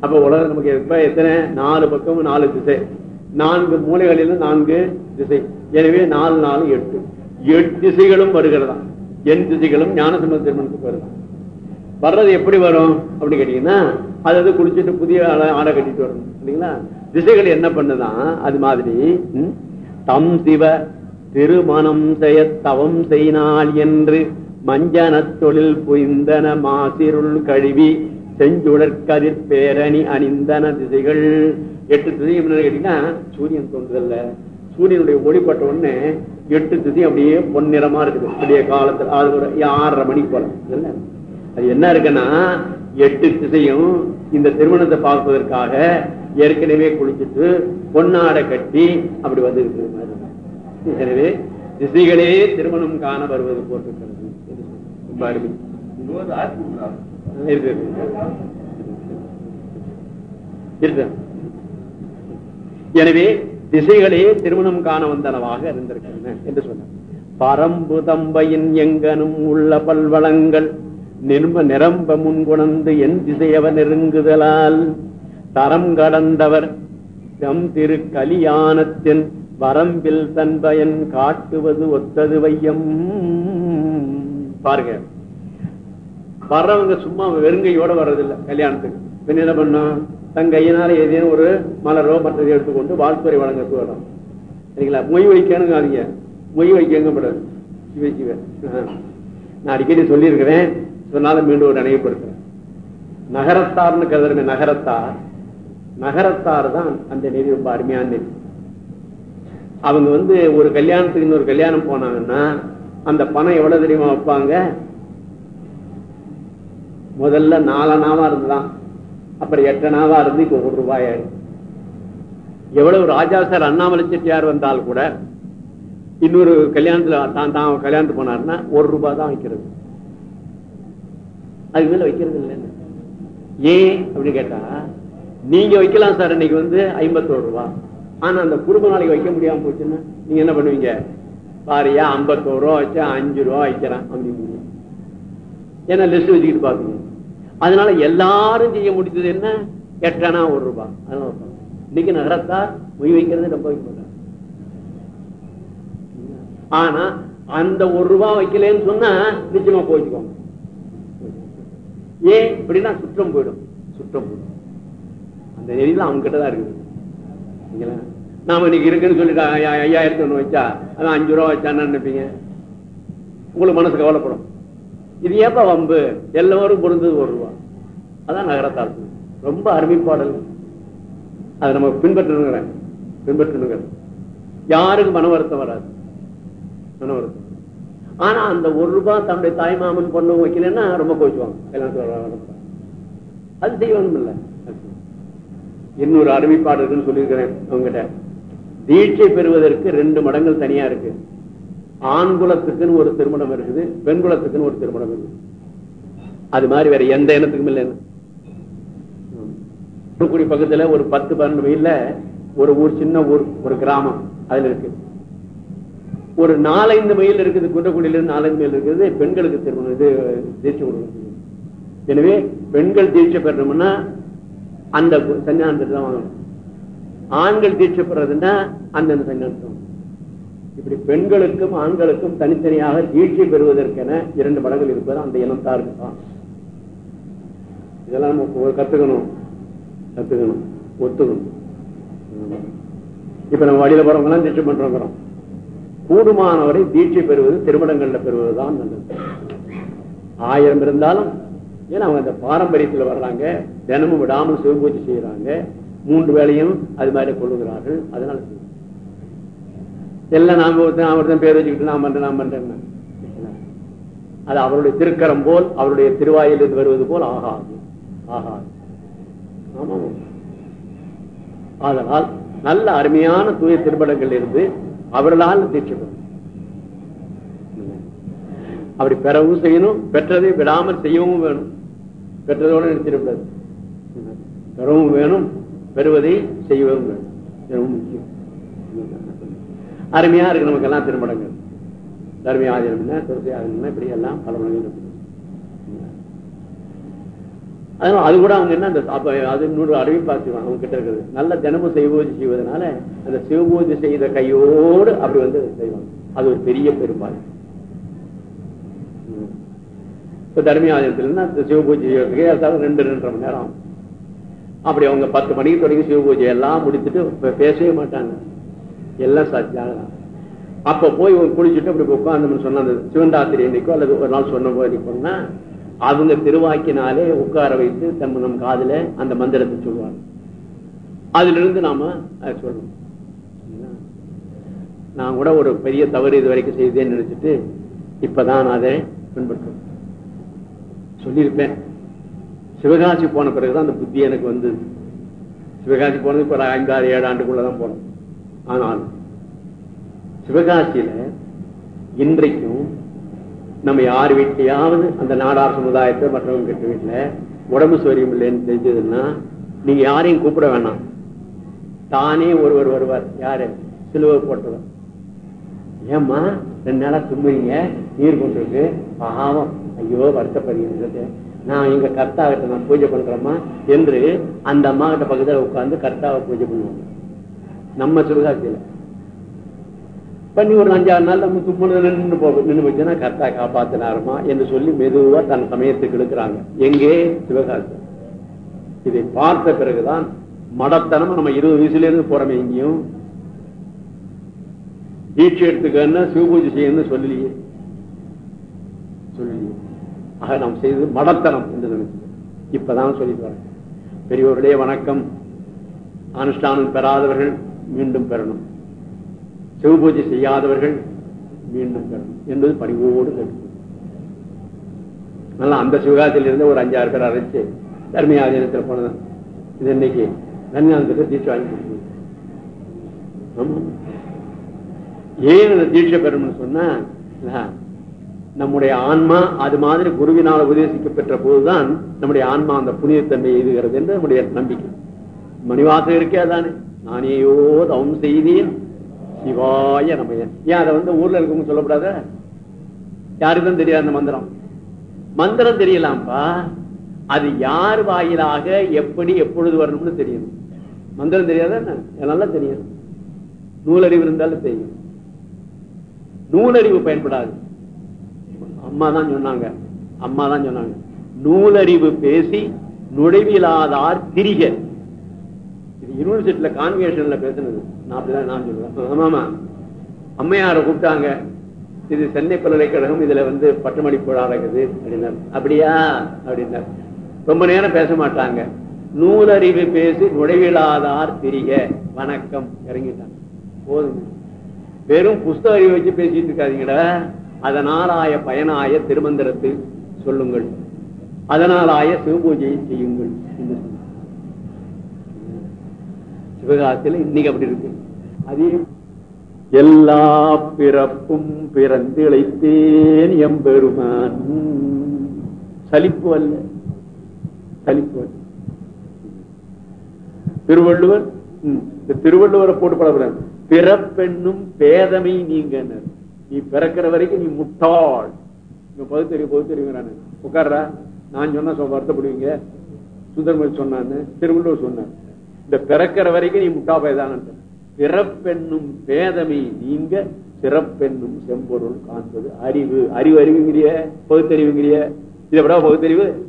அப்ப உலகம் நமக்கு எப்ப? எத்தனை? நாலு பக்கமும் நாலு திசை. நான்கு மூலைகளிலும் நான்கு திசை. எனவே நாலு நாலு எட்டு. எட்டு திசைகளும் வருகிறதா? என் திசைகளும் ஞானசம்பந்த திருமணத்துக்கு வருதான் வர்றது எப்படி வரும்? அப்படின்னு கேட்டீங்கன்னா அதாவது குளிச்சுட்டு புதிய ஆடை ஆடை கட்டிட்டு வரணும். இல்லைங்களா? திசைகள் என்ன பண்ணுதான் அது மாதிரி தம் சிவ திருமணம் செய்ய தவம் செய்யினால் என்று மஞ்சன தொழில் புய்ந்தன மாசிருள் கழுவி செஞ்சுடற்கதிர் பேரணி அணிந்தன திசைகள். எட்டு திசை கேட்டீங்கன்னா சூரியன் தோன்றுதல்ல. சூரியனுடைய ஒளிப்பட்ட உடனே எட்டு திசை அப்படியே பொன்னிறமா இருக்குது. விடிய காலத்துல அது ஒரு ஆறரை மணிக்கு போல. இல்ல அது என்ன இருக்குன்னா எட்டு திசையும் இந்த திருமணத்தை பார்ப்பதற்காக ஏற்கனவே குளிச்சுட்டு பொன்னாடை கட்டி அப்படி வந்து எனவே திசைகளே திருமணம் காண வருவது போட்டிருக்கிறது இருக்கு, இருக்கு. எனவே திசைகளே திருமணம் காண வந்தனவாக இருந்திருக்கின்றன என்று சொன்னார். பரம்பு தம்பையின் எங்கனும் உள்ள பல்வளங்கள் நிரும்ப நிரம்ப முன்குணந்து என் திசையவர் நெருங்குதலால் தரம் கடந்தவர் தம் திரு கலியாணத்தின் வரம்பில் தன் பயன் காட்டுவது ஒத்தது வையம். பாருங்க. வர்றவங்க சும்மா வெறுங்கையோட வர்றதில்ல கல்யாணத்துக்கு. பின்ன என்ன பண்ணும் தன் கையினால ஏதேனும் ஒரு மலரோ மற்றதை எடுத்துக்கொண்டு வாழ்த்துறை வழங்கத்து வரும் சரிங்களா? மொய் வைக்கணுங்காதீங்க மொய் வைக்க நான் அடிக்கடி சொல்லியிருக்கிறேன். சொன்னாலும் மீண்டும் ஒரு நினைவுபடுத்துறேன். நகரத்தார்னு கருதுறமே நகரத்தார். நகரத்தார் தான் அந்த நெறி ரொம்ப அருமையான நெறி அவங்க வந்து ஒரு கல்யாணத்துக்கு இன்னொரு கல்யாணம் போனாங்கன்னா அந்த பணம் எவ்வளவு தெரியுமா வைப்பாங்க? முதல்ல நாலனாவா இருந்துதான் அப்புறம் எட்டனாவா இருந்து இப்ப ஒரு ரூபாய் எவ்வளவு ராஜா சார் அண்ணாமலை செட்டியார் வந்தால் கூட இன்னொரு கல்யாணத்துல தான் தான் கல்யாணத்துக்கு போனாருன்னா ஒரு ரூபாய் தான் வைக்கிறது. அதுக்கு மேல வைக்கிறது இல்லைன்னு. ஏன் அப்படின்னு கேட்டா நீங்க வைக்கலாம் சார் இன்னைக்கு வந்து ஐம்பத்தோரு ரூபாய் ஆனா அந்த குடும்ப நாளைக்கு வைக்க முடியாம போச்சுன்னா நீங்க என்ன பண்ணுவீங்க? பாரியா ஐம்பத்தோரு ரூபா வச்சா அஞ்சு ரூபா வைக்கிறேன் அப்படின்னு. ஏன்னா லிஸ்ட் வச்சுக்கிட்டு பாப்பீங்க அதனால எல்லாரும் செய்ய முடிஞ்சது என்ன? எட்டனா ஒரு ரூபாய் அதனால இன்னைக்கு நகரத்தார் மொய் வைக்கிறது ரொம்ப வைக்க மாட்டாங்க ஆனா அந்த ஒரு ரூபாய் வைக்கலன்னு சொன்னா நிச்சயமா போச்சுக்கோங்க ஏன்? இப்படின்னா சுற்றம் போயிடும். சுற்றம் போயிடும். அந்த நெறியில அவங்க கிட்டதான் இருக்குது. நாம இன்னைக்கு இருக்குன்னு சொல்லிட்டு ஐயாயிரத்தி ஒண்ணு வச்சா அதான் அஞ்சு ரூபா வச்சான்னு நினைப்பீங்க. உங்களுக்கு மனசு கவலைப்படும். இது ஏப்ப வம்பு? எல்லோரும் பொருந்தது ஒரு ரூபா அதான் நகரத்தால் ரொம்ப அருமைப்பாடல் அதை நம்ம பின்பற்றணுங்கிற பின்பற்றணுங்கிற யாருக்கு மன வருத்தம் வராது. மன வருத்தம் ஆனா அந்த ஒரு ரூபாய் தன்னுடைய தாய் மாமன் பொண்ணு வைக்கலன்னா ரொம்ப கோச்சுவாங்க. கல்யாணத்துக்கு அது செய்யணும் இல்ல. இன்னொரு அருமைப்பாடு இருக்குன்னு சொல்லியிருக்கிறேன் அவங்ககிட்ட. தீட்சை பெறுவதற்கு ரெண்டு மடங்கள் தனியா இருக்கு. ஆண் குலத்துக்குன்னு ஒரு திருமணம் இருக்குது பெண் குலத்துக்குன்னு ஒரு திருமணம் இருக்குது. அது மாதிரி வேற எந்த இனத்துக்கும் இல்லை தூத்துக்குடி பக்கத்துல ஒரு பத்து பன்னெண்டு மைல்ல ஒரு ஊர் சின்ன ஊர் ஒரு கிராமம் அதுல இருக்கு. ஒரு நாலஞ்சு மைல் இருக்குது குன்றக்குடியில இருந்து நாலஞ்சு மைல் இருக்குது பெண்களுக்கு திருமணம் இது தீட்சை கொடுக்கணும். எனவே பெண்கள் தீட்சை பெறணும்னா அந்த சன்னியானத்தை தான் வாங்கணும். ஆண்கள் தீட்சை பெறதுன்னா அந்தந்த சன்னியானத்தை இப்படி பெண்களுக்கும் ஆண்களுக்கும் தனித்தனியாக தீட்சி பெறுவதற்கென இரண்டு மடங்கள் இருப்பது அந்த இனத்தாருக்கு தான் இதெல்லாம் நம்ம கத்துக்கணும். கத்துக்கணும். ஒத்துக்கணும். இப்ப நம்ம வழியில போறவங்கலாம் எல்லாம் தீட்சை கூடுமானவரை தீட்சை பெறுவது திருமணங்கள்ல பெறுவதுதான் நல்லது. ஆயிரம் இருந்தாலும் ஏன்னா அவங்க அந்த பாரம்பரியத்துல வர்றாங்க தினமும் விடாமல் சிவபூஜை செய்யறாங்க மூன்று வேலையும் அது மாதிரி கொள்ளுகிறார்கள் அதனால எல்லாம் நாம ஒருத்தன் ஒருத்தன் பேர் வச்சுக்கிட்டு நான் பண்றேன் நான் பண்றேன் அது அவருடைய திருக்கரம் போல் அவருடைய திருவாயிலிருந்து வருவது போல் ஆகாது. ஆகாது. ஆமா அதனால் நல்ல அருமையான தூய திருமணங்கள் இருந்து அவர்களால் தீட்சிப்படும் அப்படி பெறவும் செய்யணும் பெற்றதை விடாமல் செய்யவும் வேணும். பெற்றதோடு நிறுத்திடக்கூடாது. பெறவும் வேணும் பெறுவதை செய்யவும் வேணும். முக்கியம். அருமையா இருக்கு நமக்கு எல்லாம் திருமணங்கள். தர்மி ஆதினம் என்ன? துரசி ஆதினம் இப்படி எல்லாம் பல மடங்கள் இருக்கு. அதனால அது கூட அவங்க என்ன அந்த அப்ப அது இன்னொரு அவங்க கிட்ட இருக்கிறது நல்ல தினமும் சிவபூஜை செய்வதனால அந்த சிவபூஜை செய்த கையோடு அப்படி வந்து செய்வாங்க. அது ஒரு பெரிய பெரும்பாடு ம். இப்ப தர்மியாலயத்துல சிவபூஜை செய்வதற்கு ஏதாவது ரெண்டு ரெண்டரை மணி நேரம் ஆகும். அப்படி அவங்க பத்து மணிக்கு தொடங்கி சிவபூஜை எல்லாம் முடிச்சுட்டு பேசவே மாட்டாங்க. எல்லாம் சாட்சியாக அப்ப போய் குளிச்சுட்டு அப்படி உட்காந்து சொன்ன அந்த சிவந்தாத்திரி என்னைக்கோ அல்லது ஒரு நாள் சொன்ன போது போனா அவங்க திருவாக்கினாலே உட்கார வைத்து தம் நம் காதுல அந்த மந்திரத்தை சொல்லுவாங்க. அதுல இருந்து நாம சொல்லணும். நான் கூட ஒரு பெரிய தவறு இது வரைக்கும் செய்தேன்னு நினைச்சிட்டு இப்பதான் நான் அதை பின்பற்றும் சொல்லியிருப்பேன். சிவகாசி போன பிறகுதான் அந்த புத்தி எனக்கு வந்தது. சிவகாசி போனது இப்ப ஒரு ஐந்தாறு ஏழு ஆண்டுக்குள்ளதான் போனோம் ஆனால் சிவகாசியில இன்றைக்கும் நம்ம யார் வீட்டையாவது அந்த நாடார் சமுதாயத்தை மற்றவங்க கிட்ட வீட்டுல உடம்பு சௌரியம் இல்லைன்னு தெரிஞ்சதுன்னா நீங்க யாரையும் கூப்பிட வேணாம். தானே ஒருவர் வருவார். யாரு? சிலுவை போட்டவர். ஏம்மா ரெண்டு நாளா தும்புறீங்க நீர் கொண்டு இருக்கு பாவம். ஐயோ வருத்தப்படுகிறது நான் எங்க கர்த்தாவிட்ட நான் பூஜை பண்றேம்மா என்று அந்த அம்மா கிட்ட பக்கத்துல உட்கார்ந்து கர்த்தாவை பூஜை பண்ணுவாங்க. நம்ம சிவகாசியில பண்ணி ஒரு அஞ்சாறு நாள் நம்ம தும்முனது நின்று போ நின்று போச்சுன்னா கரெக்டா காப்பாத்தினாருமா என்று சொல்லி மெதுவா தன் சமயத்துக்கு எடுக்கிறாங்க எங்கே? சிவகாசி இதை பார்த்த பிறகுதான் மடத்தனம் நம்ம இருபது வயசுல இருந்து போறோமே எங்கேயும். தீட்சை எடுத்துக்கன்னா சிவபூஜை செய்யணும்னு சொல்லலையே. சொல்லலையே. ஆக நாம் செய்தது மடத்தனம் என்று நினைச்சது இப்பதான் சொல்லிட்டு வரேன். பெரியவருடைய வணக்கம். அனுஷ்டானம் பெறாதவர்கள் மீண்டும் பெறணும். சிவபூஜை செய்யாதவர்கள் மீண்டும் பெறணும் என்பது பணிவோடு கேட்டு நல்லா அந்த சிவகாசியில இருந்து ஒரு அஞ்சாறு பேர் அழைச்சு தர்மியாதீனத்தில் போனதான் இது இன்னைக்கு தன்யானத்துக்கு தீட்சை வாங்கி கொடுக்கணும் ஏன் அந்த தீட்சை பெறணும்னு சொன்னா நம்முடைய ஆன்மா அது மாதிரி குருவினால் உபதேசிக்க பெற்ற போதுதான் நம்முடைய ஆன்மா அந்த புனிதத்தன்மை எழுதுகிறது என்று நம்முடைய நம்பிக்கை. மணிவாசம் இருக்கே அதானே. நானேயோ தவம் செய்தேன் சிவாய நம்ம ஏன் அதை வந்து ஊர்ல இருக்கவங்க சொல்லக்கூடாத? யாருக்கும் தெரியாது அந்த மந்திரம்? மந்திரம் தெரியலாம்ப்பா. அது யார் வாயிலாக எப்படி எப்பொழுது வரணும்னு தெரியணும். மந்திரம் தெரியாத என்ன? நல்லா தெரியும்? நூலறிவு இருந்தாலும் தெரியும். நூலறிவு பயன்படாது. அம்மா தான் சொன்னாங்க. அம்மா தான் சொன்னாங்க. நூலறிவு பேசி நுழைவிலாதார் திரிகள் யூனிவர்சிட்டியில கான்வென்ஷன்ல பேசுனது. நான் அப்படிதான் நான் சொல்லுவேன். ஆமாமா அம்மையாரை கூப்பிட்டாங்க. இது சென்னை பல்கலைக்கழகம் இதுல வந்து பட்டமளிப்பு விழா அப்படின்னாரு. அப்படியா? அப்படின்னாரு. ரொம்ப நேரம் பேச மாட்டாங்க. நூலறிவு பேசி நுழைவிழாதார் திரிக. வணக்கம். இறங்கிட்டாங்க. போதுங்க. வெறும் புஸ்தக அறிவை வச்சு பேசிட்டு இருக்காதீங்கடா. அதனாலாய பயனாய திருமந்திரத்தை சொல்லுங்கள். அதனாலாய சிவபூஜையை செய்யுங்கள். என்று சிவகாசியில இன்னைக்கு அப்படி இருக்கு. அதே எல்லா பிறப்பும் பிறந்து இழைத்தேன் எம்பெருமான். சலிப்பு அல்ல. சலிப்பு அல்ல. திருவள்ளுவர் திருவள்ளுவரை போட்டு படக்கூடாது பிறப்பெண்ணும் பேதமை நீங்க நீ பிறக்கிற வரைக்கும் நீ முட்டாள். இங்க பகுத்தறிவு பகுத்தறிவுங்கிறானு. உட்கார்றா. நான் சொன்னா வருத்தப்படுவீங்க சுந்தரமதி சொன்னான்னு. திருவள்ளுவர் சொன்னார். இந்த பிறக்கிற வரைக்கும் நீ முட்டா பயதான் பிறப்பெண்ணும் பேதமை நீங்க சிறப்பெண்ணும் செம்பொருள் காண்பது அறிவு. அறிவு அறிவுங்கிறிய பகுத்தறிவுங்கிறிய. இதை விட பகுத்தறிவு?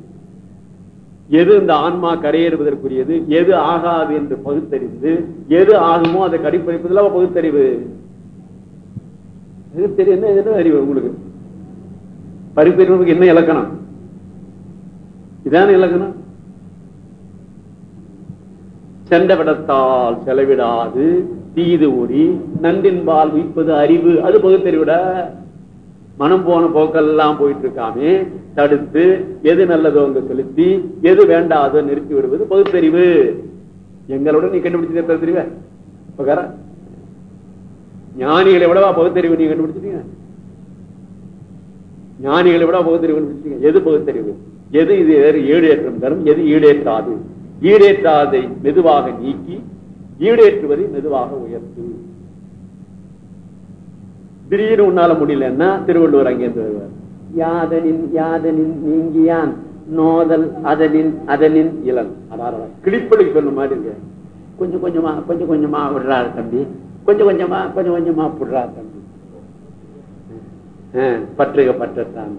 எது இந்த ஆன்மா கரையேறுவதற்குரியது? எது ஆகாது என்று பகுத்தறிந்து எது ஆகுமோ அதை கடிப்பறிப்பதில் அவ பகுத்தறிவு. இது என்ன? அறிவு உங்களுக்கு? பரிப்பறிவுக்கு என்ன இலக்கணம்? இதான இலக்கணம்? சென்றவிடத்தால் செலவிடாது. தீது ஊறி நன்றின்பால் உயிப்பது அறிவு. அது பகுத்தறிவிட மனம் போன போக்கெல்லாம் போயிட்டு இருக்காமே தடுத்து எது நல்லதோ அங்க செலுத்தி எது வேண்டாதோ நிறுத்தி விடுவது பகுத்தறிவு. எங்களோட நீ கண்டுபிடிச்சது பகுத்தறிவ உட்கார ஞானிகளை விடவா பகுத்தறிவு நீ கண்டுபிடிச்சிட்டீங்க ஞானிகளை விட பகுத்தறிவு கண்டுபிடிச்சிட்டீங்க எது பகுத்தறிவு? எது இது? ஏழு ஏற்றம் தரும் எது ஈடேற்றாது? ஈடேற்றாதை மெதுவாக நீக்கி ஈடேற்றுவதை மெதுவாக உயர்த்து. திடீர்னு உன்னால முடியலன்னா திருவள்ளுவர் அங்கேருந்து வருவார். யாதனின் யாதனின் நீங்கியான் நோதல் அதனின் அதனின் இளன் அதாவது கிளிப்பலுக்கு சொன்ன மாதிரி கொஞ்சம் கொஞ்சமா கொஞ்சம் கொஞ்சமா விடுறாரு தம்பி. கொஞ்சம் கொஞ்சமா கொஞ்சம் கொஞ்சமா விடுறாரு தம்பி. ஆ, பற்றுக பற்றான்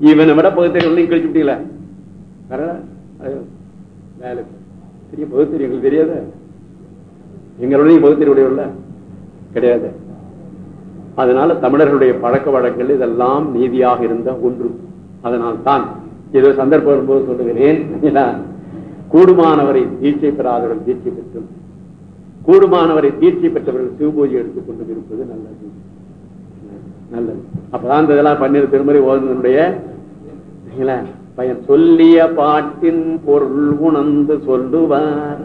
இவனை விட பகுத்தறிவு கழிச்சு விட்டீங்களா? வேலை பெரிய பகுத்தறிவு எங்களுக்கு தெரியாத? எங்களுடைய பகுத்தறிவுடையவர்கள கிடையாது. அதனால தமிழர்களுடைய பழக்க வழக்கங்கள் இதெல்லாம் நீதியாக இருந்த ஒன்று. அதனால் தான் ஏதோ சந்தர்ப்பம் வரும்போது சொல்லுகிறேன். கூடுமானவரை தீட்சை பெறாதவர்கள் தீட்சை பெற்றும் கூடுமானவரை தீட்சை பெற்றவர்கள் சிவபூஜை எடுத்துக் கொண்டு இருப்பது நல்லது. நல்லது. அப்பதான் இந்த இதெல்லாம் பன்னிரு திருமுறை ஓதனுடைய பையன் சொல்லிய பாட்டின் பொருள் உணர்ந்து சொல்லுவார்.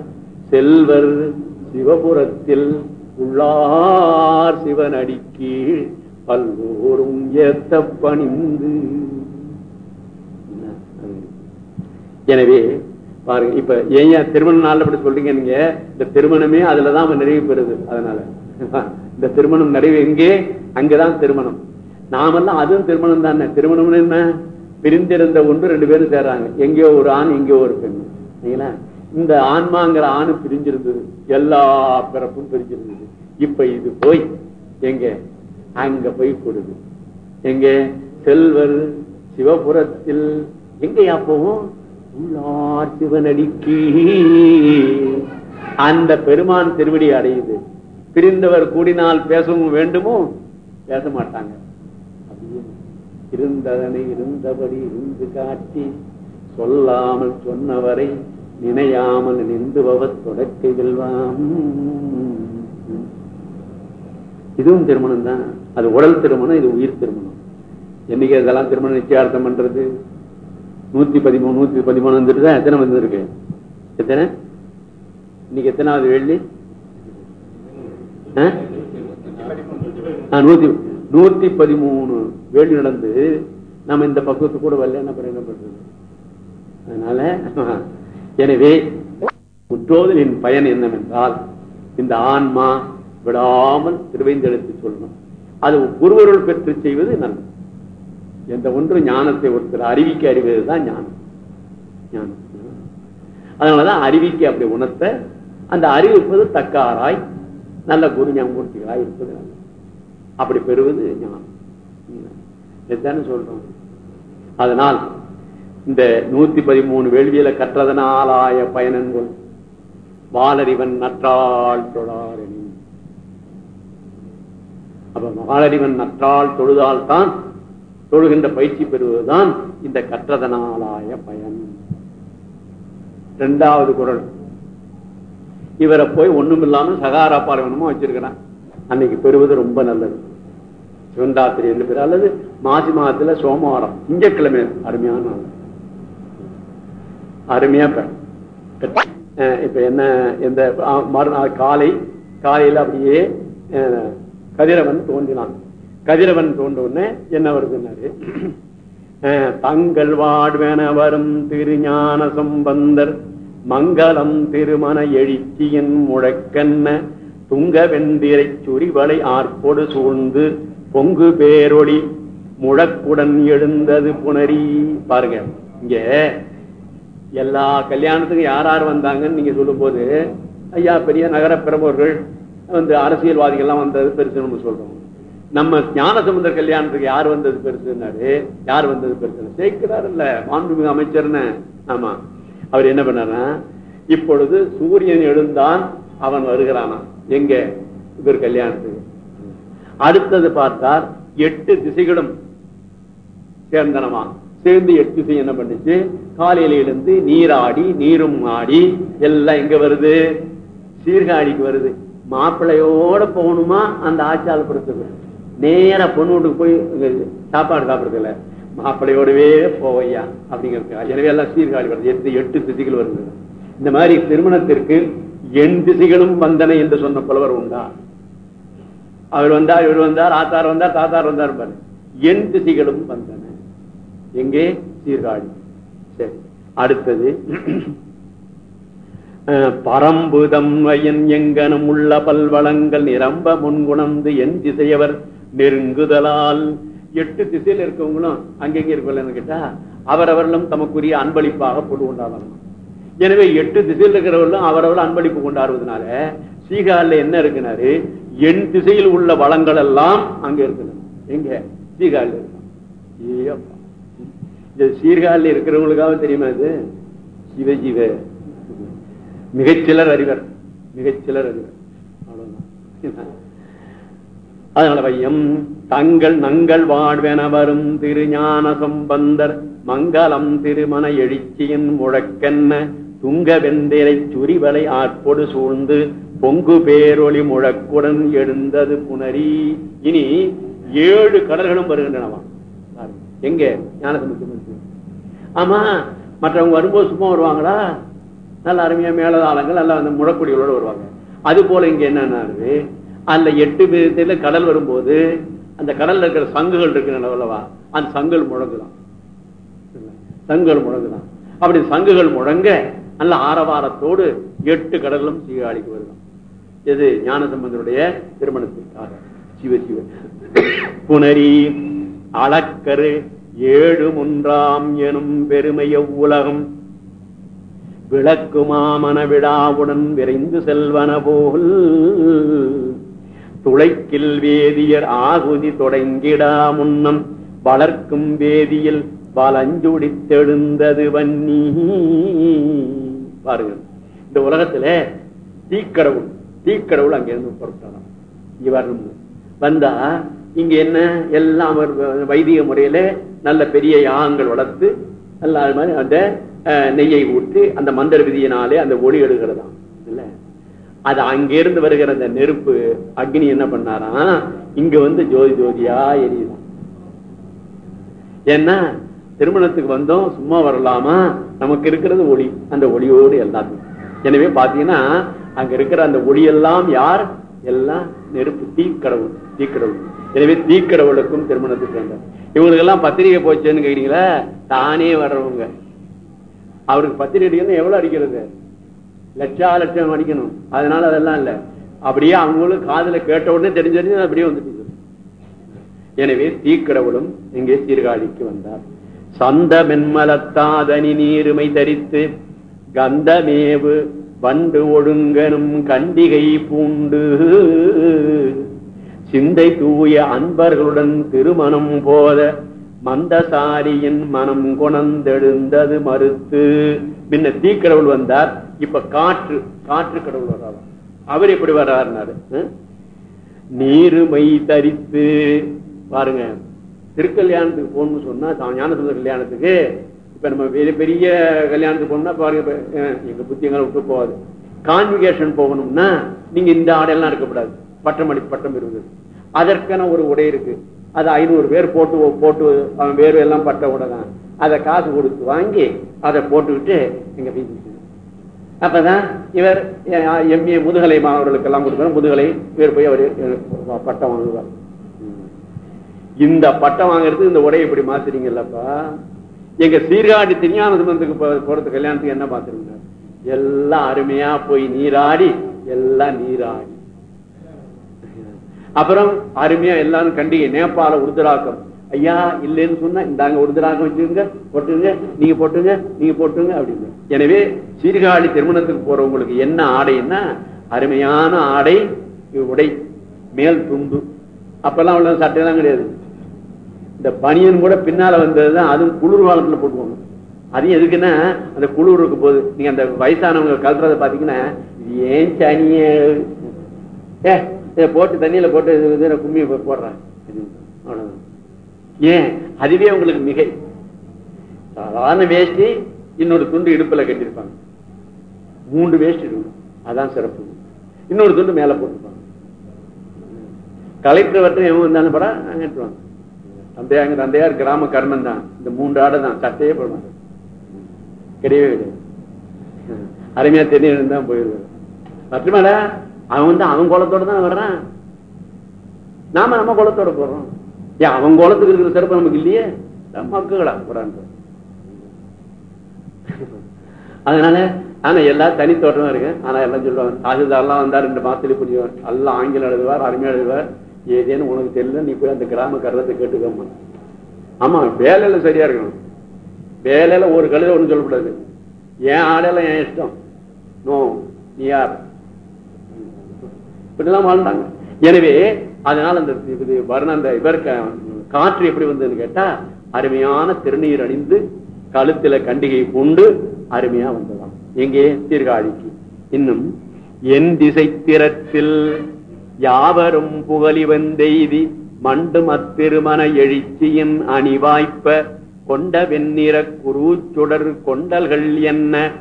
செல்வர் சிவபுரத்தில் உள்ளார் சிவனடிக்கு பல்வோரும் ஏத்த பணிந்து. எனவே பாருங்க இப்ப ஏன் திருமண நாள் அப்படி சொல்றீங்க நீங்க? இந்த திருமணமே அதுலதான் நிறைவு பெறுது அதனால. இந்த திருமணம் நிறைவு எங்கே? அங்கதான் திருமணம். நாமெல்லாம் அதுவும் திருமணம் தானே. திருமணம்னு என்ன? பிரிந்திருந்த ஒன்று ரெண்டு பேரும் சேர்றாங்க எங்கேயோ ஒரு ஆண் எங்கேயோ ஒரு பெண். சரிங்களா? இந்த ஆன்மாங்கிற ஆணு பிரிஞ்சிருந்தது. எல்லா பிறப்பும் பிரிஞ்சிருந்தது. இப்ப இது போய் எங்க? அங்க போய் கொடுது. எங்க? செல்வர் சிவபுரத்தில். எங்கயா போவோம்? உள்ளார் சிவனடிக்கு அந்த பெருமான் திருவடி அடையுது. பிரிந்தவர் கூடினால் பேசவும் வேண்டுமோ? பேச மாட்டாங்க. இருந்ததனை இருந்தபடி இருந்து காட்டி சொல்லாமல் சொன்னவரை நினையாமல் நின்றுபவர் தொடக்கை வெல்வாம். இதுவும் திருமணம் தான் அது உடல் திருமணம் இது உயிர் திருமணம். என்னைக்கு அதெல்லாம் திருமணம் நிச்சயார்த்தம் பண்றது? நூத்தி பதிமூணு நூத்தி பதிமூணு வந்துட்டு தான் எத்தனை வந்திருக்கு? எத்தனை? இன்னைக்கு எத்தனாவது வெள்ளி? நூத்தி நூத்தி பதிமூணு வேலி நடந்து நம்ம இந்த பக்குவத்து கூட வரல என்ன பண்ண என்ன பண்றது? அதனால எனவே முற்றோதலின் பயன் என்னவென்றால் இந்த ஆன்மா விடாமல் திருவைந்தெழுத்து சொல்லணும். அது குருவருள் பெற்று செய்வது நல்லது எந்த ஒன்று ஞானத்தை ஒருத்தர் அறிவிக்க அறிவதுதான் ஞானம். ஞானம். அதனாலதான் அறிவிக்க அப்படி உணர்த்த அந்த அறிவிப்பது தக்காராய் நல்ல குரு ஞாபகூர்த்திகளாய் இருப்பது நல்லது. அப்படி பெறுவது ஞானம். இதுதானே சொல்றோம். அதனால் இந்த நூத்தி பதிமூணு வேள்வியில கற்றதனாலாய பயனன்கள். வாலறிவன் நற்றால் தொழாரணி அப்ப வாலறிவன் நற்றால் தொழுதால் தான் தொழுகின்ற பயிற்சி பெறுவதுதான் இந்த கற்றதனாலாய பயன். இரண்டாவது குரல். இவரை போய் ஒண்ணும் இல்லாம சகாரா பார்வனமும் வச்சிருக்கிறான். அன்னைக்கு பெறுவது ரொம்ப நல்லது. சிவந்தாத்திரி என்று பேர் அல்லது மாசி மாதத்துல சோமவாரம் திங்கட்கிழமை அருமையான நாள். அருமையா அஹ் இப்ப என்ன எந்த மறுநாள் காலை காலையில அப்படியே அஹ், கதிரவன் தோன்றினான். கதிரவன் தோன்றவுடனே உடனே என்ன வருதுன்னாரு அஹ், தங்கள் வாடுவென வரும் திருஞான சம்பந்தர் மங்களம் திருமண எழுச்சியின் முழக்கன்ன துங்க வெந்திரை சுரிவளை ஆற்போடு சூழ்ந்து பொங்கு பேரொளி முழக்குடன் எழுந்தது புனரி பாருங்க இங்க எல்லா கல்யாணத்துக்கும் யார் யார் வந்தாங்கன்னு நீங்க சொல்லும் போது ஐயா பெரிய நகர பிரமுகர்கள் வந்து அரசியல்வாதிகள்லாம் வந்தது பெருசு நம்ம சொல்றோம். நம்ம ஞானசமுந்தர் கல்யாணத்துக்கு யார் வந்தது பெருசுன்னாரு? யார் வந்தது பெருசு சேர்க்கிறார் இல்ல மாண்புமிகு அமைச்சர்னு. ஆமா. அவர் என்ன பண்ணாரா இப்பொழுது சூரியன் எழுந்தான் அவன் வருகிறானா எங்க? இவர் கல்யாணத்துக்கு. அடுத்தது பார்த்தார் எட்டு திசைகளும் சேர்ந்தனமா சேர்ந்து எட்டு திசை என்ன பண்ணுச்சு? காலையில எழுந்து நீராடி நீரும் ஆடி எல்லாம் எங்க வருது? சீர்காழிக்கு வருது. மாப்பிள்ளையோட போகணுமா? அந்த ஆச்சாலப்புறத்துக்கு நேரா பொண்ணு வீட்டுக்கு போய் சாப்பாடு சாப்பிடுறதுல. மாப்பிள்ளையோடவே போவையா அப்படிங்கிறது எனவே எல்லாம் சீர்காழி வருது. எட்டு எட்டு திசைகள் வருது. இந்த மாதிரி திருமணத்திற்கு எண் திசைகளும் வந்தன என்று சொன்ன புலவர் உண்டா? அவர் வந்தார் இவர் வந்தார் ஆத்தார் வந்தார் தாத்தார் வந்தார் பாரு என் திசைகளும் வந்தன. எங்கே? சீர்காழி. சரி அடுத்தது. பரம்புதம் வயன் எங்கனும் உள்ள பல்வளங்கள் நிரம்ப முன்குணந்து என் திசையவர் நெருங்குதலால். எட்டு திசையில இருக்கவங்களும் அங்கெங்க இருக்கலன்னு கேட்டா அவரவர்களும் தமக்குரிய அன்பளிப்பாக பொருள் உண்டாதான் எனவே எட்டு திசையில் இருக்கிறவர்களும் அவரவர்கள் அன்பளிப்பு கொண்டாடுவதனால சீகாழில என்ன இருக்குனாரு? என் திசையில் உள்ள வளங்கள் எல்லாம் அங்க இருக்கிறது எங்க? சீகாழில இருக்கான் இந்த சீர்காழில் இருக்கிறவங்களுக்காக தெரியுமா இது? சிவஜீவ. மிகச்சிலர் அறிவர். மிகச்சிலர் அறிவர். அவ்வளவுதான். அதனால பையம் தங்கள் நங்கள் வாழ்வென வரும் திருஞான சம்பந்தர் மங்களம் திருமண எழுச்சியின் முழக்கென்ன துங்க வெந்திரை சுரிவலை ஆற்போடு சூழ்ந்து பொங்கு பேரொளி முழக்குடன் எழுந்தது புனரி இனி ஏழு கடல்களும் வருகின்றனவா? எங்க? ஞானசம்பந்தம் ஆமா மற்றவங்க வரும்போது சும்மா வருவாங்களா? நல்ல அருமையா மேலதாளங்கள் நல்லா அந்த முழக்குடிகளோட வருவாங்க. அது போல இங்க என்னன்னா அதுல எட்டு விதத்துல கடல் வரும்போது அந்த கடல்ல இருக்கிற சங்குகள் இருக்கு அல்லவா அந்த சங்குகள் முழங்குதான். சங்குகள் முழங்குதான். அப்படி சங்குகள் முழங்க நல்ல ஆரவாரத்தோடு எட்டு கடலும் சீகாழிக்கு வருதான் எது? ஞானசம்பந்தனுடைய திருமணத்திற்காக. சிவ சிவ. புனரி அளக்கரு ஏழு ஒன்றாம் எனும் பெருமைய உலகம் விளக்குமாமன விழாவுடன் விரைந்து செல்வன போல். துளைக்கில் வேதியர் ஆகுதி தொடங்கிடா முன்னம். வளர்க்கும் வேதியில் பலஞ்சுடித்தெழுந்தது வன்னி. பாருங்க இந்த உலகத்துல தீக்கடவுள் தீக்கடவுள் அங்கிருந்து புறப்பட்டாராம். இங்க வரணும். வந்தா இங்க என்ன? எல்லாம் வைதிக முறையில நல்ல பெரிய யாகங்கள் வளர்த்து நல்ல மாதிரி அந்த நெய்யை ஊற்றி அந்த மந்திர விதியினாலே அந்த ஒளி எடுக்கிறதாம் இல்ல? அது அங்கிருந்து வருகிற அந்த நெருப்பு அக்னி என்ன பண்ணாராம்? இங்க வந்து ஜோதி ஜோதியா எரியுதான் ஏன்னா திருமணத்துக்கு வந்தோம் சும்மா வரலாமா? நமக்கு இருக்கிறது ஒளி. அந்த ஒளியோடு எல்லாத்தையும் எனவே பாத்தீங்கன்னா அங்க இருக்கிற அந்த ஒளியெல்லாம் யார்? எல்லாம் நெருப்பு. தீக்கடவுள் தீக்கடவுள். எனவே தீக்கடவுளுக்கும் திருமணத்துக்கு வந்தார் இவங்களுக்கெல்லாம் பத்திரிகை போச்சுன்னு கேட்டீங்களா தானே வர்றவங்க. அவருக்கு பத்திரிகை எவ்வளவு அடிக்கிறது? லட்சா லட்சம் அடிக்கணும். அதனால அதெல்லாம் இல்ல. அப்படியே அவங்களும் காதுல கேட்ட உடனே தெரிஞ்சு அப்படியே வந்துட்டு எனவே தீக்கடவுளும் இங்கே சீர்காழிக்கு வந்தார். சந்த மென்மலத்தாதனி நீருமை தரித்து கந்தமேவு வண்டு ஒழுங்கனும் கண்டிகை பூண்டு. சிந்தை தூய அன்பர்களுடன் திருமணம் போத மந்தசாரியின் மனம் குணந்தெழுந்தது மறுத்து. பின்ன தீக்கடவுள் வந்தார். இப்ப காற்று காற்று கடவுள் வர்றாரு அவர் எப்படி வர்றாருனாரு நீருமை தரித்து. பாருங்க. திருக்கல்யாணத்துக்கு போகணும்னு சொன்னா தான் ஞானசுந்தர கல்யாணத்துக்கு இப்ப நம்ம பெரிய பெரிய கல்யாணத்துக்கு போகணும்னா பாருங்க எங்க புத்தி எங்களை விட்டு போகாது. கான்விகேஷன் போகணும்னா நீங்க இந்த ஆடையெல்லாம் இருக்கக்கூடாது பட்டம் அடி பட்டம் பெறுவது. அதற்கான ஒரு உடை இருக்கு. அது ஐநூறு பேர் போட்டு போட்டு அவன் வேர்வை எல்லாம் பட்ட உடதான் அதை காசு கொடுத்து வாங்கி அதை போட்டுக்கிட்டு எங்க வீட்டுக்கு அப்பதான் இவர் எம்ஏ முதுகலை மாணவர்களுக்கு எல்லாம் கொடுப்பார் முதுகலை இவர் போய் அவர் பட்டம் வாங்குவார். இந்த பட்டம் வாங்குறதுக்கு இந்த உடையை இப்படி மாத்துறீங்கல்லப்பா? எங்க சீர்காழி திருஞான போறது கல்யாணத்துக்கு என்ன பாத்துருங்க எல்லாம் அருமையா போய் நீராடி எல்லாம் நீராடி. அப்புறம் அருமையா எல்லாரும் கண்டிகை நேபாள உருதுராக்கம். ஐயா இல்லைன்னு சொன்னா இந்தாங்க உருதுராக்கம் வச்சுருங்க போட்டுங்க நீங்க போட்டுங்க நீங்க போட்டுங்க அப்படின்னு. எனவே சீர்காழி திருமணத்துக்கு போறவங்களுக்கு என்ன ஆடைன்னா அருமையான ஆடை உடை மேல் துண்டு. அப்பெல்லாம் உள்ள சட்டையெல்லாம் கிடையாது. இந்த பனியன் கூட பின்னால வந்தது தான் அதுவும் குளிர் காலத்துல போட்டுவாங்க. அதையும் எதுக்குன்னா அந்த குளிர் இருக்கும் போது நீங்க அந்த வயசானவங்க கல்றத பாத்தீங்கன்னா ஏன் சனிய? ஏ போட்டு தண்ணியில போட்டு இது கும்மி போடுறேன். அவ்வளவுதான். ஏன்? அதுவே உங்களுக்கு மிகை. சாதாரண வேஷ்டி இன்னொரு துண்டு இடுப்புல கட்டியிருப்பாங்க. மூன்று வேஷ்டி இருக்கும். அதான் சிறப்பு. இன்னொரு துண்டு மேல போட்டுருப்பாங்க. கலெக்டர் வட்டம் எவன் வந்தாலும் படா கட்டுவாங்க தந்தையாங்க தந்தையார் கிராம கர்மன் தான். இந்த மூன்று ஆடை தான். சட்டையே போட கிடையவே கிடையாது. அருமையா தெரியும் தான் போயிருவாரு பத்துமாடா அவன் வந்து அவன் குளத்தோட தான் வர்றான்? நாம நம்ம குளத்தோட போடுறோம் ஏன் அவன் குளத்துக்கு இருக்கிற சிறப்பு நமக்கு இல்லையே? மக்களா போறான் அதனால ஆனா எல்லா தனித்தோட்டமா இருக்கு ஆனா எல்லாம் சொல்லுவாங்க தாசில்தார்லாம் வந்தா ரெண்டு மாசத்துல புரியுவார் எல்லாம் ஆங்கிலம் எழுதுவார் அருமையா எழுதுவார். ஏதேன்னு உனக்கு தெரியல நீ போய் அந்த கிராம கருத்தை கேட்டுக்கோமா ஆமா வேலையில சரியா இருக்கணும். வேலையில ஒரு கழுத ஒண்ணு சொல்லக்கூடாது. என் ஆடையெல்லாம் என் இஷ்டம். நோ நீ யார்? இப்படிலாம் வாழ்ந்தாங்க. எனவே அதனால அந்த இது வர்ண அந்த இவர் காற்று எப்படி வந்ததுன்னு கேட்டா அருமையான திருநீர் அணிந்து கழுத்துல கண்டிகை கொண்டு அருமையா வந்ததாம். எங்கே? சீர்காழிக்கு இன்னும் என் திசை திறத்தில் யாவரும் புகழி தெய்தி மண்டும் அத்திருமண எழுச்சியின் அணிவாய்ப்ப கொண்ட வெண்ணிற குருச்சுடர் கொண்டல்கள் என்ன?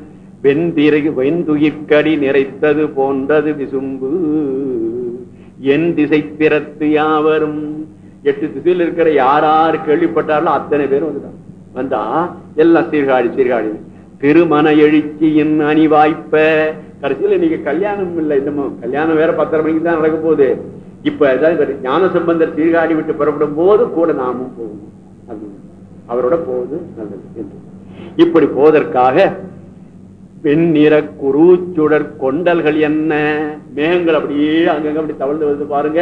வெண்திரை வெண்துயிர்க்கடி நிறைத்தது போன்றது விசும்பு. என் திசை பிறத்து யாவரும் எட்டு திசையில் இருக்கிற யார் யார் கேள்விப்பட்டாலும் அத்தனை பேரும் வந்துட்டாங்க. வந்தா எல்லாம் சீர்காழி சீர்காழி திருமண எழுச்சியின் அணிவாய்ப்ப கடைசியில இன்னைக்கு கல்யாணம் இல்லை இன்னமும் கல்யாணம் வேற பத்தரை மணிக்கு தான் நடக்க போகுது. இப்ப ஏதாவது ஞான சம்பந்தர் சீர்காழி விட்டு புறப்படும் போது கூட நாமும் போகணும் அவரோட போவது நல்லது என்று. இப்படி போவதற்காக வெண்ணிற குருச்சுடர் கொண்டல்கள் என்ன? மேகங்கள் அப்படியே அங்கங்க அப்படி தவழ்ந்து வந்து பாருங்க.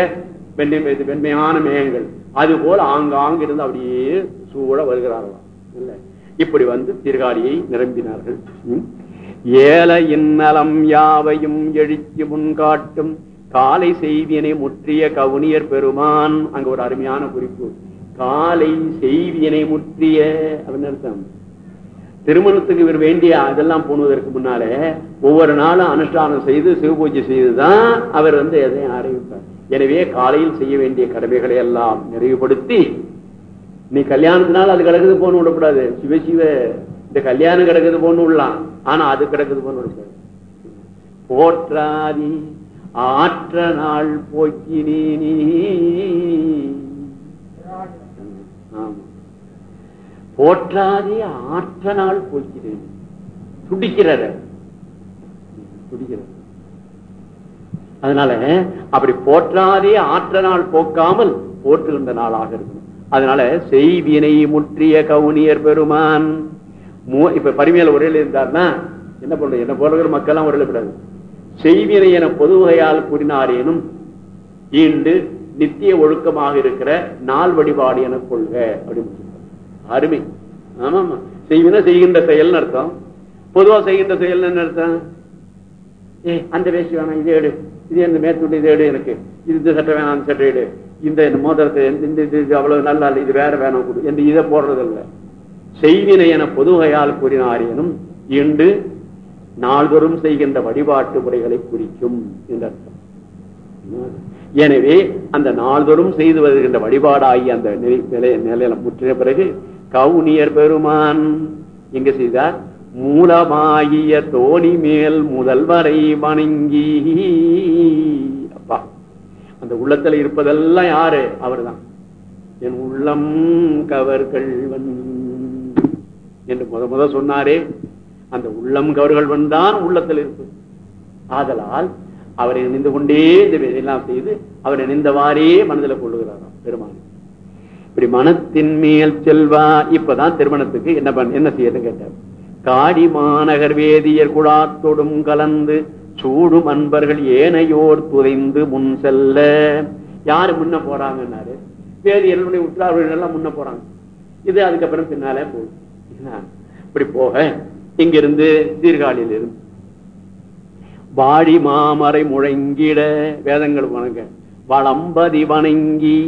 வெண்ணை வெண்மையான மேகங்கள். அது போல ஆங்காங்க இருந்து அப்படியே சூழ வருகிறார்களாம். இல்ல. இப்படி வந்து சீர்காழியை நிரம்பினார்கள். ஏல இன்னலம் யாவையும் எழுச்சி முன்காட்டும். காலை செய்தியனை முற்றிய கவுனியர் பெருமான். அங்க ஒரு அருமையான குறிப்பு. காலை செய்தியனை முற்றிய அப்படின்னு அர்த்தம். திருமணத்துக்கு இவர் வேண்டிய அதெல்லாம் போனுவதற்கு முன்னாலே ஒவ்வொரு நாளும் அனுஷ்டானம் செய்து சிவபூஜை செய்துதான் அவர் வந்து எதையும் ஆரம்பிப்பார். எனவே காலையில் செய்ய வேண்டிய கடமைகளை எல்லாம் நிறைவுபடுத்தி நீ கல்யாணத்தினால் அது கிடக்குது போன விடக்கூடாது. சிவ சிவ இந்த கல்யாணம் கிடக்குது போன்னு விடலாம் ஆனா அது கிடக்குது போன்னு போற்றாதி ஆற்ற நாள் போக்கினி நீ போற்றாதே ஆற்ற நாள் போக்கிறேன் துடிக்கிறார. துடிக்கிறார். அதனால அப்படி போற்றாதே ஆற்ற நாள் போக்காமல் போற்றுகின்ற நாளாக இருக்கணும். அதனால செய்வினை முற்றிய கவுனியர் பெருமான். இப்ப பரிமையில உரையில் இருந்தார்னா என்ன பண்றது என்ன போல மக்கள் எல்லாம் உரையில கூடாது செய்வினை என பொது வகையால் கூறினாரேனும் ஈண்டு நித்திய ஒழுக்கமாக இருக்கிற நாள் வழிபாடு என கொள்க அப்படின்னு அருமை. ஆமா ஆமா செய்வினை செய்கின்ற செயல்னு அர்த்தம். பொதுவா செய்கின்ற செயல் என்ன அர்த்தம்? ஏ அந்த வேஷ்டி வேணாம் இதே எடு. இது இந்த மேற்கொண்டு இதே எடு எனக்கு. இது இந்த சட்டை வேணாம் அந்த சட்டை எடு. இந்த இந்த மோதிரத்தை இந்த இது அவ்வளவு நல்லா இல்லை இது வேற வேணாம் கொடு. என்று இதை போடுறது இல்ல செய்வினை என பொதுகையால் கூறினாரேனும் இன்று நாள்தோறும் செய்கின்ற வழிபாட்டு முறைகளை குறிக்கும் என்று அர்த்தம். எனவே அந்த நாள்தோறும் செய்து வருகின்ற வழிபாடாகி அந்த நிலையில முற்றின பிறகு கவுனியர் பெருமான் எங்க செய்தார் மூலமாகிய தோணி மேல் முதல்வரை வணங்கி அப்பா. அந்த உள்ளத்துல இருப்பதெல்லாம் யாரு? அவர்தான். என் உள்ளம் கவர்கள் வந்து என்று முத முத சொன்னாரே. அந்த உள்ளம் கவர்கள்வன் தான் உள்ளத்தில் இருக்கும் ஆதலால் அவரை நினைந்து கொண்டே இந்த வேலையெல்லாம் செய்து அவர் நினைந்தவாறே மனதில் கொள்ளுகிறாராம் பெருமான். இப்படி மனத்தின் மேல் செல்வா இப்பதான் திருமணத்துக்கு என்ன பண்ண என்ன செய்யறது கேட்டார். காடி மாநகர் வேதியர் குழாத்தொடும் கலந்து சூடும் அன்பர்கள் ஏனையோர் துதைந்து முன் செல்ல. யாரு முன்ன போறாங்கன்னாரு? வேதியர்களுடைய உற்றார்கள் எல்லாம் முன்ன போறாங்க. இது அதுக்கப்புறம் பின்னாலே போகும் இப்படி போக இங்கிருந்து சீர்காழியில் இருந்து வாடி மாமரை முழங்கிட வேதங்கள் வணங்க. வளம்பதி வணங்கி.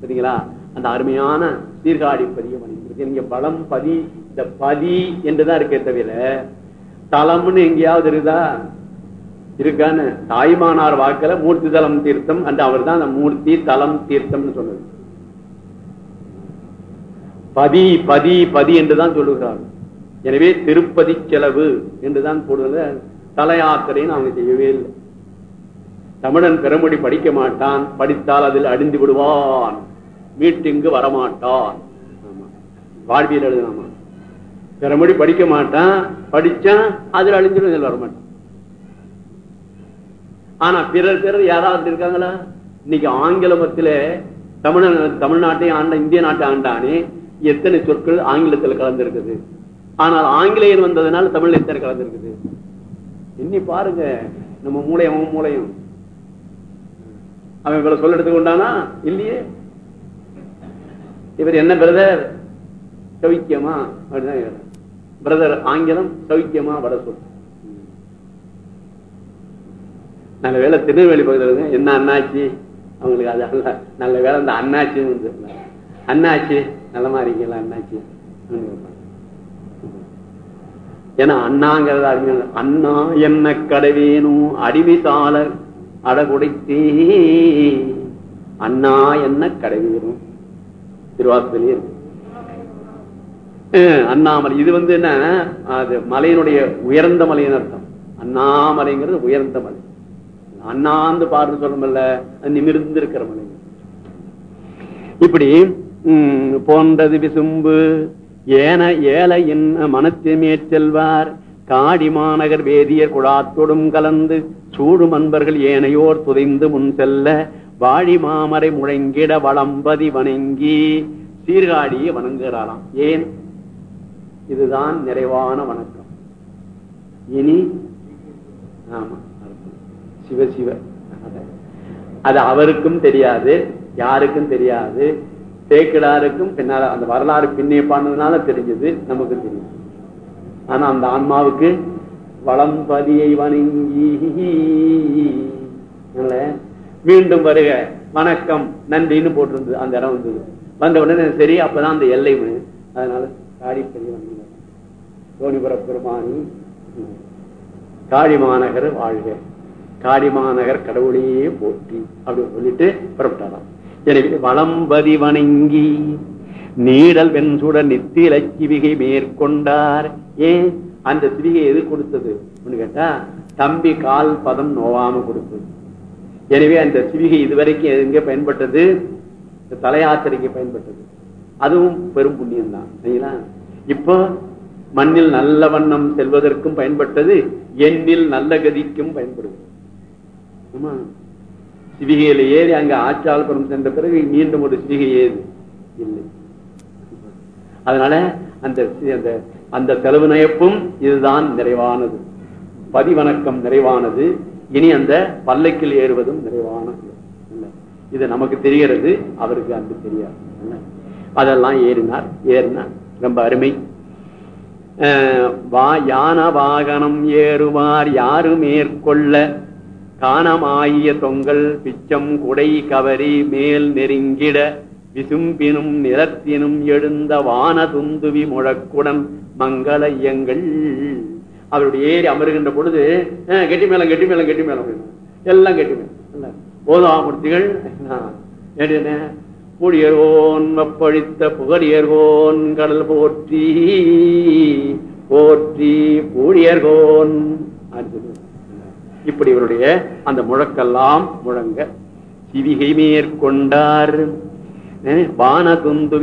சரிங்களா? அந்த அருமையான சீர்காழி பதிய வணங்கி நீங்க வளம் பதி இந்த பதி என்றுதான் இருக்கே தவிர தலம்னு எங்கேயாவது இருக்குதா இருக்கான்னு. தாய்மானார் வாக்குல மூர்த்தி தலம் தீர்த்தம் அந்த அவர் தான் அந்த மூர்த்தி தலம் தீர்த்தம்னு சொன்னது. பதி பதி பதி என்றுதான் சொல்லுகிறார் எனவே திருப்பதி செலவு என்றுதான் போடுவத தலையாத்திரைன்னு அவங்க செய்யவே இல்லை. தமிழன் பெருமொழி படிக்க மாட்டான் படித்தால் அதில் அடிந்து விடுவான் மீட்டிங்கு வரமாட்டான். ஆமா. வாழ்வியல் எழுதலாமா? பிறமொழி படிக்க மாட்டான் படிச்சான் அதில் அழிஞ்சிடும் இதில் வரமாட்டான். ஆனா பிறர் பிறர் யாராவது இருக்காங்களா? இன்னைக்கு ஆங்கில மத்தில தமிழ் தமிழ்நாட்டை ஆண்ட இந்திய நாட்டை ஆண்டானே எத்தனை சொற்கள் ஆங்கிலத்தில் கலந்திருக்குது? ஆனால் ஆங்கிலேயர் வந்ததுனால தமிழ்ல எத்தனை கலந்திருக்குது? இன்னி பாருங்க நம்ம மூளையும் அவன் மூளையும். அவன் இவ்வளவு சொல்ல எடுத்துக்கொண்டானா இல்லையே. இவர் என்ன பிரதர்? சௌக்கியமா? அப்படிதான் பிரதர் ஆங்கிலம் சௌக்கியமா வட சொல். நல்ல வேலை திருநெல்வேலி பகுதியில் இருக்கு என்ன அண்ணாச்சி? அவங்களுக்கு அது அல்ல. நல்ல வேலை இந்த அண்ணாச்சின்னு வந்து அண்ணாச்சி நல்லமா இருக்கீங்களா ஏன்னா அண்ணாங்கிறது அறிஞர் அண்ணா என்ன கடவேணும் அடிமைசாலர் அடகுடைத்தே அண்ணா என்ன கடவேனும் திருவாசலே இருக்கு. அண்ணாமலை. இது வந்து என்ன? அது மலையினுடைய உயர்ந்த மலையின் அர்த்தம். அண்ணாமலைங்கிறது உயர்ந்த மலை. அண்ணாந்து பாருன்னு சொல்லமல்ல நிமிர்ந்து இருக்கிற மலை. இப்படி போன்றது விசும்பு. ஏன ஏழையின் மனத்திமே செல்வார் காடி மாநகர் வேதியர் குழாத்தொடும் கலந்து சூடும் அன்பர்கள் ஏனையோர் துதைந்து முன் செல்ல வாழி மாமரை முழங்கிட வளம்பதி வணங்கி சீர்காழியை வணங்குகிறாராம். ஏன்? இதுதான் நிறைவான வணக்கம். இனி ஆமா சிவ சிவ. அது அவருக்கும் தெரியாது யாருக்கும் தெரியாது. சேக்கிடாருக்கும் பின்னால அந்த வரலாறு பின்னே பாண்டதுனால தெரிஞ்சது நமக்கு தெரியும். ஆனா அந்த ஆன்மாவுக்கு வளம் பதியை வணங்கி மீண்டும் வருக. வணக்கம் நன்றின்னு போட்டிருந்தது அந்த இடம் வந்தது. வந்த உடனே சரி அப்பதான் அந்த எல்லை அதனால காடிப்பதி வணங்கினார் தோணிபுர பெருமானி காடி மாநகர் வாழ்க. காடி மாநகர் கடவுளையே போட்டி அப்படின்னு சொல்லிட்டு புறப்பட்டாராம். எனவே வளம்பதி வணங்கி நீடல் வெண்சுட நித்தில சிவிகை மேற்கொண்டார். ஏன் அந்த சிவிகை எது கொடுத்தது? அப்படின்னு கேட்டா தம்பி கால் பதம் நோவாம கொடுத்தது. எனவே அந்த சிவிகை இதுவரைக்கும் எங்க பயன்பட்டது? தலையாத்திரைக்கு பயன்பட்டது. அதுவும் பெரும் புண்ணியம் தான் சரிங்களா? இப்போ மண்ணில் நல்ல வண்ணம் செல்வதற்கும் பயன்பட்டது எண்ணில் நல்ல கதிக்கும் பயன்படுது ஆமா? சிவிகையில ஏறி அங்க ஆச்சால்புரம் சென்ற பிறகு மீண்டும் ஒரு சிவிகை ஏது இல்லை. அதனால அந்த அந்த அந்த செலவு நயப்பும் இதுதான் நிறைவானது. பதிவணக்கம் நிறைவானது. இனி அந்த பல்லக்கில் ஏறுவதும் நிறைவானது இல்ல. இது நமக்கு தெரிகிறது அவருக்கு அன்று தெரியாது. அதெல்லாம் ஏறினார் ஏறினார் ரொம்ப அருமை. அஹ், வா யான வாகனம் ஏறுவார் யாரு மேற்கொள்ள காணமாகிய தொங்கல் பிச்சம் குடை கவரி மேல் நெருங்கிட விசும்பினும் நிறத்தினும் எழுந்த வான துந்துவி முழக்குடன் மங்கள ஐயங்கள். அவருடைய ஏறி அமருகின்ற பொழுது கெட்டி மேலம் கெட்டி மேலம் கெட்டி மேலம் எல்லாம் கெட்டி மேலம் போதாமூர்த்திகள் என்ன? புடியர்கோன் வப்பழித்த புகழியர்கோன் கடல் போற்றி போற்றி பூழியர்கோன் அப்படின்னு இப்படி இவருடைய அந்த முழக்கெல்லாம் முழங்க சிவிகை மேற்கொண்டார். அஹ்,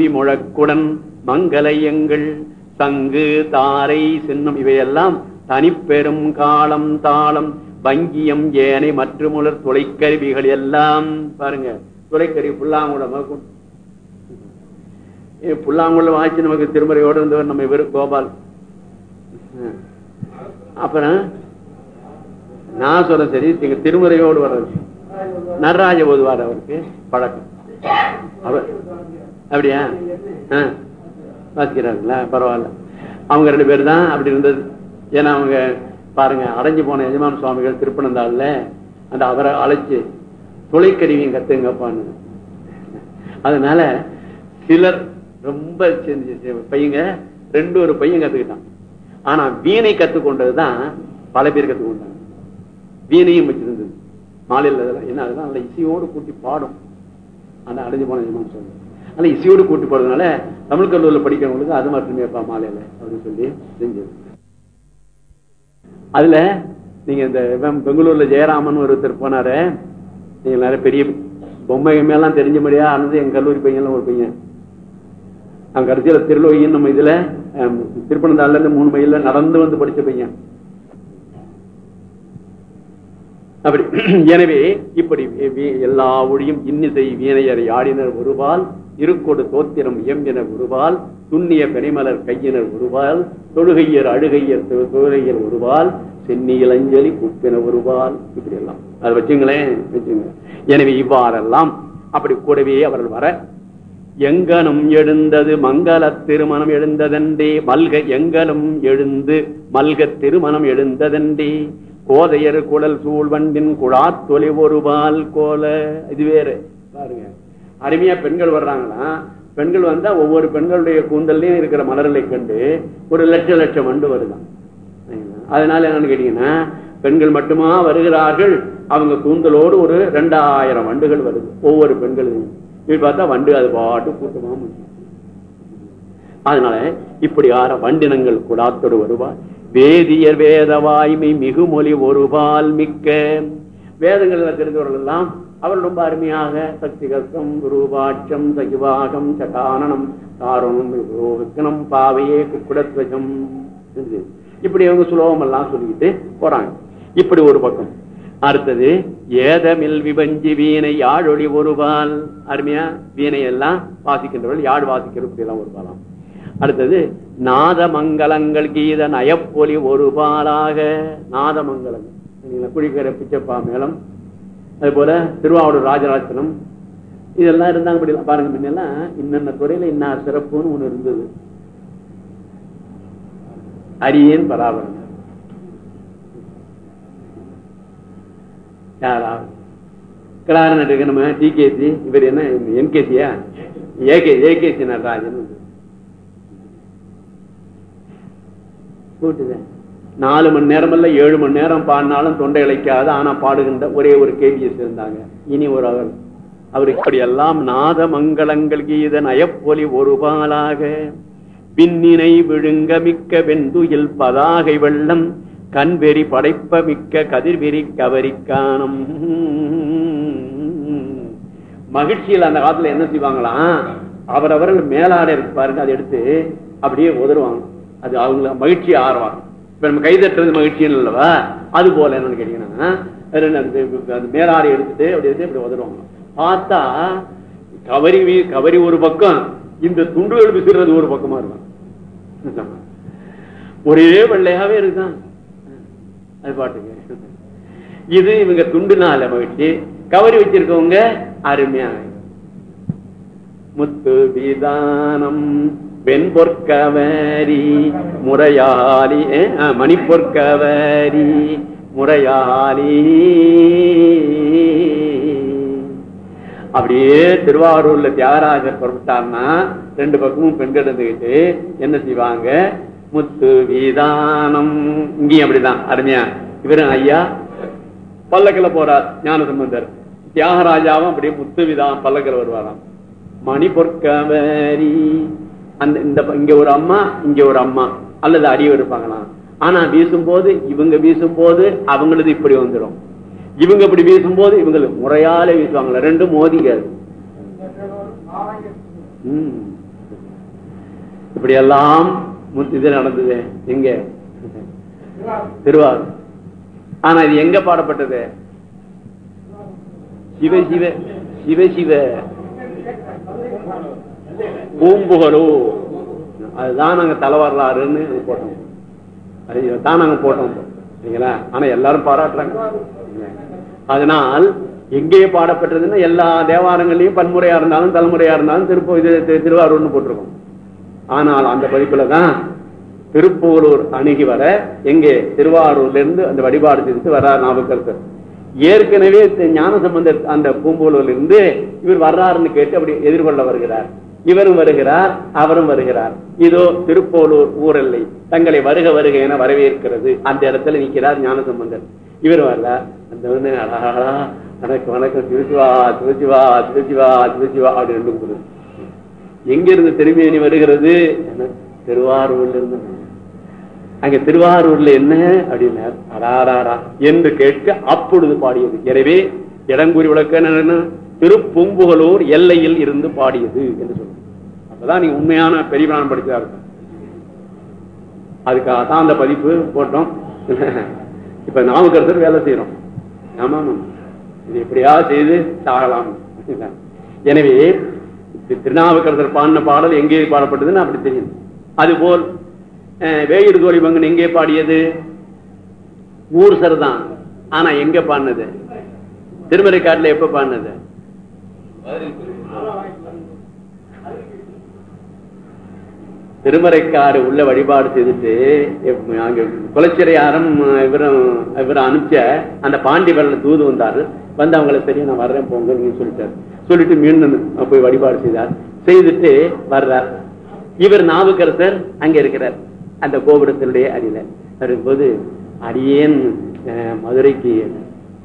முழக்குடன் மங்களையங்கள் சங்கு தாரை சின்னம் இவையெல்லாம் தனிப்பெரும் காலம் தாளம் வங்கியம் ஏனை மற்றும் உலர் துளைக்கருவிகள் எல்லாம் பாருங்க. தொலைக்கருவி புல்லாங்குழ முதற்கொண்டு. ஏ, வாய்ச்சி நமக்கு திருமறையோடு இருந்தவர் நம்ம இவர் கோபால். அப்புறம் நான் சொல்ல சரி நீங்க திருமுறையோடு வர்றது. நடராஜ ஓதுவார் அவருக்கு பழக்கம். அவர் அப்படியா? ஆ, வாசிக்கிறாங்களா பரவாயில்ல. அவங்க ரெண்டு பேர் தான் அப்படி இருந்தது. ஏன்னா அவங்க பாருங்க அடைஞ்சு போன எஜமான சுவாமிகள் திருப்பனந்தாள்ல அந்த அவரை அழைச்சு துளைக்கருவியும் கத்துங்கப்பான்னு. அதனால சிலர் ரொம்ப பையங்க ரெண்டு ஒரு பையன் கத்துக்கிட்டான். ஆனா வீணை கத்துக்கொண்டதுதான் பல பேர் கத்துக்கொண்டாங்க. வீணையும் வச்சிருந்தது மாலையில் அதெல்லாம் என்ன அதெல்லாம் நல்ல இசையோடு கூட்டி பாடும். அந்த அடைஞ்சு போன எஜமான் சுவாமி இசையோடு கூட்டி போடுறதுனால தமிழ் கல்லூரில படிக்கிறவங்களுக்கு அது மட்டுமே இருப்பா மாலையில அப்படின்னு சொல்லி செஞ்சது அதுல நீங்க இந்த பெங்களூரில் பெங்களூர்ல ஜெயராமன் ஒருத்தர் போனாரு. நீங்க நிறைய பெரிய பொம்மை எல்லாம் தெரிஞ்ச முடியா ஆனது எங்க கல்லூரி பையன்லாம் ஒரு பையன். அவன் கடைசியில திருலோகின்னு நம்ம இதுல திருப்பனந்தாள்லேருந்து இருந்து மூணு மைல்ல நடந்து வந்து படிச்ச பையன். அப்படி. எனவே இப்படி எல்லா ஒழியும் இன்னிசை வீணையர் ஆடினர் ஒருபால் இருக்கொடு தோத்திரம் எம்பின ஒருபால் துண்ணிய பெனிமலர் கையினர் ஒருபால் தொழுகையர் அழுகையர் தொழுகையர் ஒருபால் சென்னியில் அஞ்சலி குப்பின ஒருபால் இப்படி எல்லாம் அதை வச்சுங்களேன் வச்சுங்க. எனவே இவ்வாறெல்லாம் அப்படி கூடவே அவர்கள் வர எங்கனும் எழுந்தது மங்கள திருமணம் எழுந்ததன்றே மல்க எங்கனும் எழுந்து மல்க திருமணம் எழுந்ததன்றே கோதையர் குழல் சூழ்வண்டின் குழாத்தொலி ஒருபால் கோல. இது வேறு. பாருங்க. அருமையா பெண்கள் வர்றாங்கன்னா பெண்கள் வந்தா ஒவ்வொரு பெண்களுடைய கூந்தல்லையும் இருக்கிற மலர்களை கண்டு ஒரு லட்சம் லட்சம் வண்டு வருதான். அதனால என்னன்னு கேட்டீங்கன்னா பெண்கள் மட்டுமா வருகிறார்கள்? அவங்க கூந்தலோடு ஒரு ரெண்டாயிரம் வண்டுகள் வருது. ஒவ்வொரு பெண்களையும். இப்படி பார்த்தா வண்டு அது பாட்டு கூட்டமா முடியும். அதனால இப்படி ஆற வண்டினங்கள் குடாத்தோடு வருவார் வேதியர் வேத வாய்மை மிகுமொழி ஒருபால் மிக்க. வேதங்களில் தெரிந்தவர்கள் எல்லாம் அவர் ரொம்ப அருமையாக சக்தி கஸ்கம் ரூபாட்சம் சகிவாகம் சகானனம் தாரணம் விக்னம் பாவையே குக்குடத்வஜம் இப்படி அவங்க சுலோகம் எல்லாம் சொல்லிக்கிட்டு போறாங்க. இப்படி ஒரு பக்கம். அடுத்தது ஏதமில் விபஞ்சி வீணை யாழொளி ஒருபால். அருமையா வீணை எல்லாம் வாசிக்கின்றவர்கள் யாழ் வாசிக்கிறது எல்லாம் ஒருபாலாம். அடுத்தது நாதமங்கலங்கள் கீத நயப்பொலி ஒருபாலாக நாதமங்கலங்கள் குழிக்கரை பிச்சப்பா மேளம். அது போல திருவாவூர் ராஜராஜனம் இதெல்லாம் இருந்தாங்க அப்படி பாருங்க முன்னெல்லாம் இன்னென்ன துறையில இன்னார் சிறப்புன்னு ஒண்ணு இருந்தது. அரியேன் பராபரன். யாரா? கிளாரனட்டுக்கு நம்ம டிகேசி இவர் என்ன என்கேசியா ஏகே ஏகேசி நடராஜன். கூட்டுதேன் நாலு மணி நேரம் இல்ல ஏழு மணி நேரம் பாடினாலும் தொண்டை இழைக்காது. ஆனா பாடுகின்ற ஒரே ஒரு கேபிஎஸ் இருந்தாங்க இனி ஒரு அவர் அவர் இப்படி எல்லாம் நாத மங்களங்கள் கீதன் ஒரு பாலாக பின்னினை விழுங்க மிக்க வெந்துயில் பதாகை வெள்ளம். கண்வெறி படைப்ப மிக்க கதிர்வெறி கவரிக்கானம். மகிழ்ச்சியில் அந்த காலத்துல என்ன செய்வாங்களாம்? அவரவர்கள் மேலாடை இருக்கு பாருங்க அதை எடுத்து அப்படியே உதருவாங்க அது அவங்கள மகிழ்ச்சி ஆறுவாங்க இப்ப நம்ம கைதட்டுறது மகிழ்ச்சின்னு இல்லவா? அது போல என்னன்னு கேட்டீங்கன்னா அந்த மேலாடை எடுத்துட்டு அப்படி எடுத்து இப்படி உதருவாங்க பார்த்தா கவரி கவரி ஒரு பக்கம் இந்த துண்டுகள் விசிறது ஒரு பக்கமா இருக்கும். ஒரே வெள்ளையாவே இருக்குதான். அது பாட்டுங்க இது இவங்க துண்டுனால மகிழ்ச்சி. கவரி வச்சிருக்கவங்க அருமையாக முத்து விதானம் வெண்பொற்கவரி முறையாளி மணிப்பொற்கவரி முறையாளி. அப்படியே திருவாரூர்ல தியாகராஜர் புறப்பட்டார்னா ரெண்டு பக்கமும் பெண்கள் இருந்துகிட்டு என்ன செய்வாங்க? முத்து வீதானம். இங்கேயும் அப்படிதான் அருமையா. இவரும் ஐயா பல்லக்கில போறார் ஞான சம்பந்தர் தியாகராஜாவும் அப்படியே முத்து விதான் பல்லக்கில் வருவாராம். மணி பொற்கவரி அந்த இந்த இங்க ஒரு அம்மா இங்க ஒரு அம்மா. அல்லது அடியவர் இருப்பாங்களாம் ஆனா வீசும் போது இவங்க வீசும் போது அவங்களது இப்படி வந்துடும் இவங்க இப்படி வீசும் போது இவங்களுக்கு முறையால வீசுவாங்களா? ரெண்டும் மோதிக்காது இப்படி எல்லாம் இது நடந்தது. எங்க? திருவாரூர். ஆனா இது எங்க பாடப்பட்டது? சிவ சிவ சிவ சிவ. பூம்புகலோ அதுதான் நாங்க தலைவரலாறுன்னு போட்டோம். அது தான் நாங்க போட்டோம். சரிங்களா? ஆனா எல்லாரும் பாராட்டுறாங்க. அதனால் எங்கே பாடப்பட்டதுன்னா எல்லா தேவாரங்களையும் பன்முறையா இருந்தாலும் தலைமுறையா இருந்தாலும் திருப்ப இது திருவாரூர்னு போட்டிருக்கோம். ஆனால் அந்த பதிப்புல தான் திருப்பூரூர் அணுகி வர எங்கே? திருவாரூர்ல இருந்து அந்த வழிபாடு செய்து வர்றார் நாவுக்கரசர். ஏற்கனவே ஞான சம்பந்த அந்த பூம்பூலூர்ல இருந்து இவர் வர்றாருன்னு கேட்டு அப்படி எதிர்கொள்ள வருகிறார். இவரும் வருகிறார் அவரும் வருகிறார். இதோ திருப்போலூர் ஊரல்லை. தங்களை வருக வருக என வரவேற்கிறது. அந்த இடத்துல நிற்கிறார் ஞானசம்பந்தர். இவர் வரல அந்த வந்து வணக்கம் வணக்கம் திருச்சிவா திருச்சிவா திருச்சிவா திருச்சிவா அப்படின்னு ரெண்டு எங்கிருந்து எங்க இருந்து திருமேனி வருகிறது? திருவாரூர்ல இருந்து அங்க திருவாரூர்ல என்ன? அப்படின்னார். அடாராரா என்று கேட்க அப்பொழுது பாடியது. எனவே இடங்கூறி விளக்க திருப்பூம்புகலூர் எல்லையில் இருந்து பாடியது என்று சொல்லுங்க அப்பதான் நீங்க உண்மையான பெரியவனான் படிச்சா இருக்கும். அதுக்காக தான் அந்த பதிப்பு போட்டோம். இப்ப நாமக்கரசர் வேலை செய்யறோம் ஆமா இது எப்படியா செய்து சாகலாம். எனவே திருநாவுக்கரசர் பாடின பாடல் எங்கே பாடப்பட்டதுன்னு அப்படி தெரியும். அதுபோல் வேயிறு தோழி பங்கன் எங்கே பாடியது? ஊர் தான் ஆனா எங்க பாடினது? திருமறை காட்டுல எப்ப பாடினது? திருமறைக்காடு உள்ள வழிபாடு செய்துட்டு அங்க குலச்சிறையாரம் இவரும் இவரும் அனுப்பிச்ச அந்த பாண்டிவரில் தூது வந்தாரு. வந்து அவங்கள சரி நான் வர்றேன் போங்க சொல்லிட்டாரு. சொல்லிட்டு மீண்டும் போய் வழிபாடு செய்தார். செய்துட்டு வர்றார். இவர் நாவுக்கரசர் அங்க இருக்கிறார். அந்த கோபுரத்தினுடைய அடியில. வரும்போது அடியேன் அஹ், மதுரைக்கு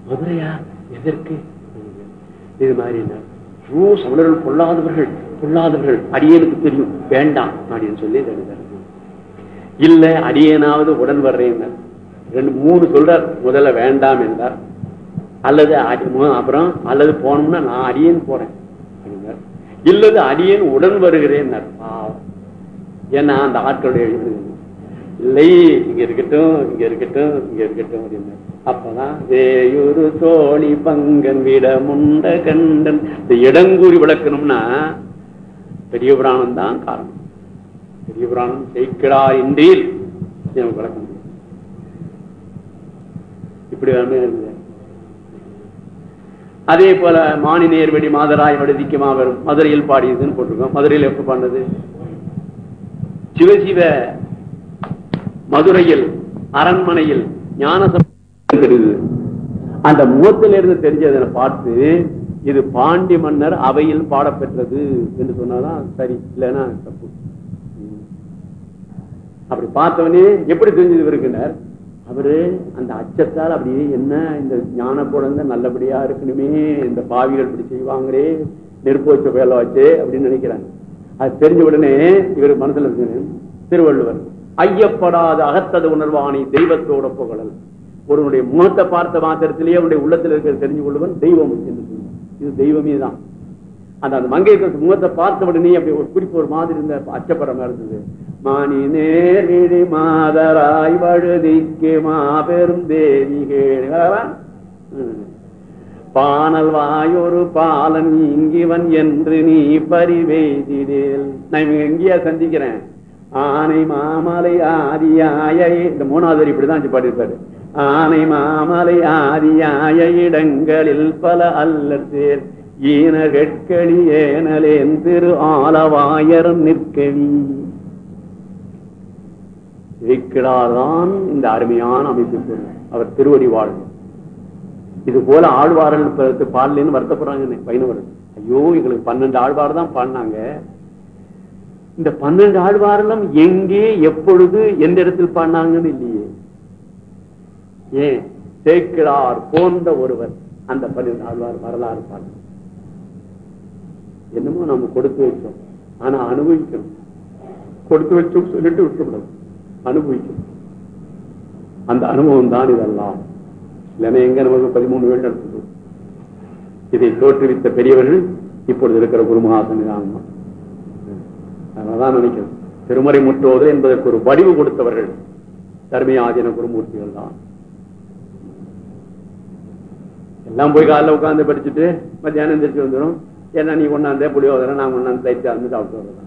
மதுரையா? எதற்கு? இது மாதிரி ஓ சமணர்கள் பொல்லாதவர்கள் பொல்லாதவர்கள். அடியனுக்கு தெரியும். வேண்டாம் அப்படின்னு சொல்லி எழுதுறாரு. இல்ல அடியனாவது உடன் வர்றேன் ரெண்டு மூணு சொல்றார். முதல்ல வேண்டாம் என்றார். அல்லது அப்புறம் அல்லது போனோம்னா நான் அடியேன் போறேன் அப்படின்னார். இல்லது அடியேன் உடன் வருகிறேன் ஏன்னா அந்த ஆட்களுடைய இல்லை இங்க இருக்கட்டும் இங்க இருக்கட்டும் இங்க இருக்கட்டும் அப்படின்னு அப்பதான் வேயுரு தோழி பங்கன் விட முண்ட கண்டன். இந்த இடங்கூறி விளக்கணும்னா பெரிய புராணம் தான் காரணம். பெரிய புராணம் செய்கிறா இன்றீர் நமக்கு விளக்க முடியும் இப்படி வந்து இருந்தது அதே போல மானி நேர்வெடி மாதராய் வடுதிக்கு வரும் மதுரையில் பாடியதுன்னு போட்டிருக்கோம். மதுரையில் எப்ப பாடினது? சிவசிவ மதுரையில் அரண்மனையில் ஞானசம் தெரியுது. அந்த முகத்திலிருந்து தெரிஞ்சதை பார்த்து இது பாண்டி மன்னர் அவையில் பாடப்பெற்றது என்று சொன்னாதான் சரி இல்லைன்னா தப்பு. அப்படி பார்த்தவனே எப்படி தெரிஞ்சது இவருக்குனர்? அவரு அந்த அச்சத்தால் அப்படியே என்ன இந்த ஞான குழந்தை நல்லபடியா இருக்கணுமே இந்த பாவிகள் இப்படி செய்வாங்களே நெருப்பு வச்ச வேலை வச்சு அப்படின்னு நினைக்கிறாங்க. அது தெரிஞ்ச உடனே இவர் மனசுல இருக்கு திருவள்ளுவர் ஐயப்படாத அகத்தது உணர்வாணி தெய்வத்தோட புகழல். ஒருவனுடைய முகத்தை பார்த்த மாத்திரத்திலேயே அவனுடைய உள்ளத்தில் இருக்கிற தெரிஞ்சு கொள்வன் தெய்வம் என்று சொல்லுவான். இது தெய்வமே தான். அந்த அந்த மங்கை முகத்தை பார்த்த உடனே அப்படி ஒரு குறிப்பு ஒரு மாதிரி இருந்த அச்சப்படமா இருந்தது மானி நேரிடி மாதராய் வழுதிக்கு மாபெரும் தேவிகேன் பானல் வாயொரு பாலன் இங்கிவன் என்று நீ பரிவேதிடேல் நான் இவங்க எங்கேயா சந்திக்கிறேன். ஆனை மாமலை ஆதியாய. இந்த மூணாவது இப்படிதான் பாடியிருப்பாரு. ஆனை மாமலை ஆதியாய இடங்களில் பல அல்லர் சேர் ஈன கெட்களி ஏனலேன் திரு ஆலவாயர் நிற்கவி இருக்கிறார்தான் இந்த அருமையான அமைப்பு அவர் திருவடி வாழ்வு இது போல ஆழ்வார்கள் பாடலன்னு வருத்தப்படுறாங்க வைணவர்கள் ஐயோ எங்களுக்கு பன்னெண்டு ஆழ்வார் தான் பாடினாங்க. இந்த பன்னெண்டு ஆழ்வாரெல்லாம் எங்கே எப்பொழுது எந்த இடத்தில் பாடினாங்கன்னு இல்லையே. ஏன்? சேக்கிழார் போன்ற ஒருவர் அந்த பன்னெண்டு ஆழ்வார் வரலாறு பாடு என்னமோ நம்ம கொடுத்து வச்சோம். ஆனா அனுபவிக்கணும். கொடுத்து வச்சோம் சொல்லிட்டு விட்டுக்கூடாது அனுபவிக்கணும். அந்த அனுபவம் தான் இதெல்லாம். இல்லைன்னா எங்க நமக்கு பதிமூணு வேண்டும் நடத்துது இதை தோற்றுவித்த பெரியவர்கள் இப்பொழுது இருக்கிற குருமகாசன் ஆன்மா அதனாலதான் நினைக்கிறேன் திருமறை முற்றுவது என்பதற்கு ஒரு வடிவு கொடுத்தவர்கள் தர்மியாதீன குருமூர்த்திகள் தான். எல்லாம் போய் காலைல உட்கார்ந்து படிச்சுட்டு மத்தியானம் தெரிச்சு வந்துடும் ஏன்னா நீ ஒன்னாந்தே புளியோதரை நான் ஒன்னாந்து தைச்சு வந்து சாப்பிட்டு வரலாம்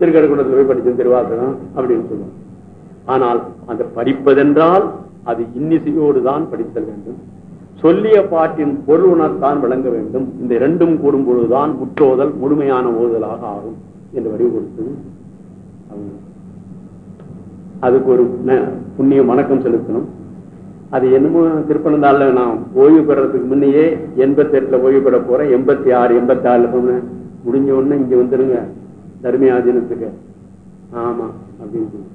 திருக்கடக்குடத்தில் போய் படிச்சேன் திருவாசகம் அப்படின்னு சொல்லுவோம். ஆனால் அந்த படிப்பதென்றால் அது இன்னிசையோடு தான் படித்தல் வேண்டும். சொல்லிய பாட்டின் பொருள் உணர்த்தான் விளங்க வேண்டும். இந்த இரண்டும் கூடும் பொழுதுதான் முற்றோதல் முழுமையான ஓதுதலாக ஆகும் என்று வடிவு கொடுத்தது. அவங்க. அதுக்கு ஒரு புண்ணிய வணக்கம் செலுத்தணும். அது என்னமோ திருப்பனந்தாள்ல நான் ஓய்வு பெறதுக்கு முன்னையே எண்பத்தி எட்டுல ஓய்வு பெற போறேன். எண்பத்தி ஆறு எண்பத்தி ஆறுல போனேன் முடிஞ்ச உடனே இங்க வந்துருங்க. தர்மியாதீனத்துக்கு. ஆமா அப்படின்னு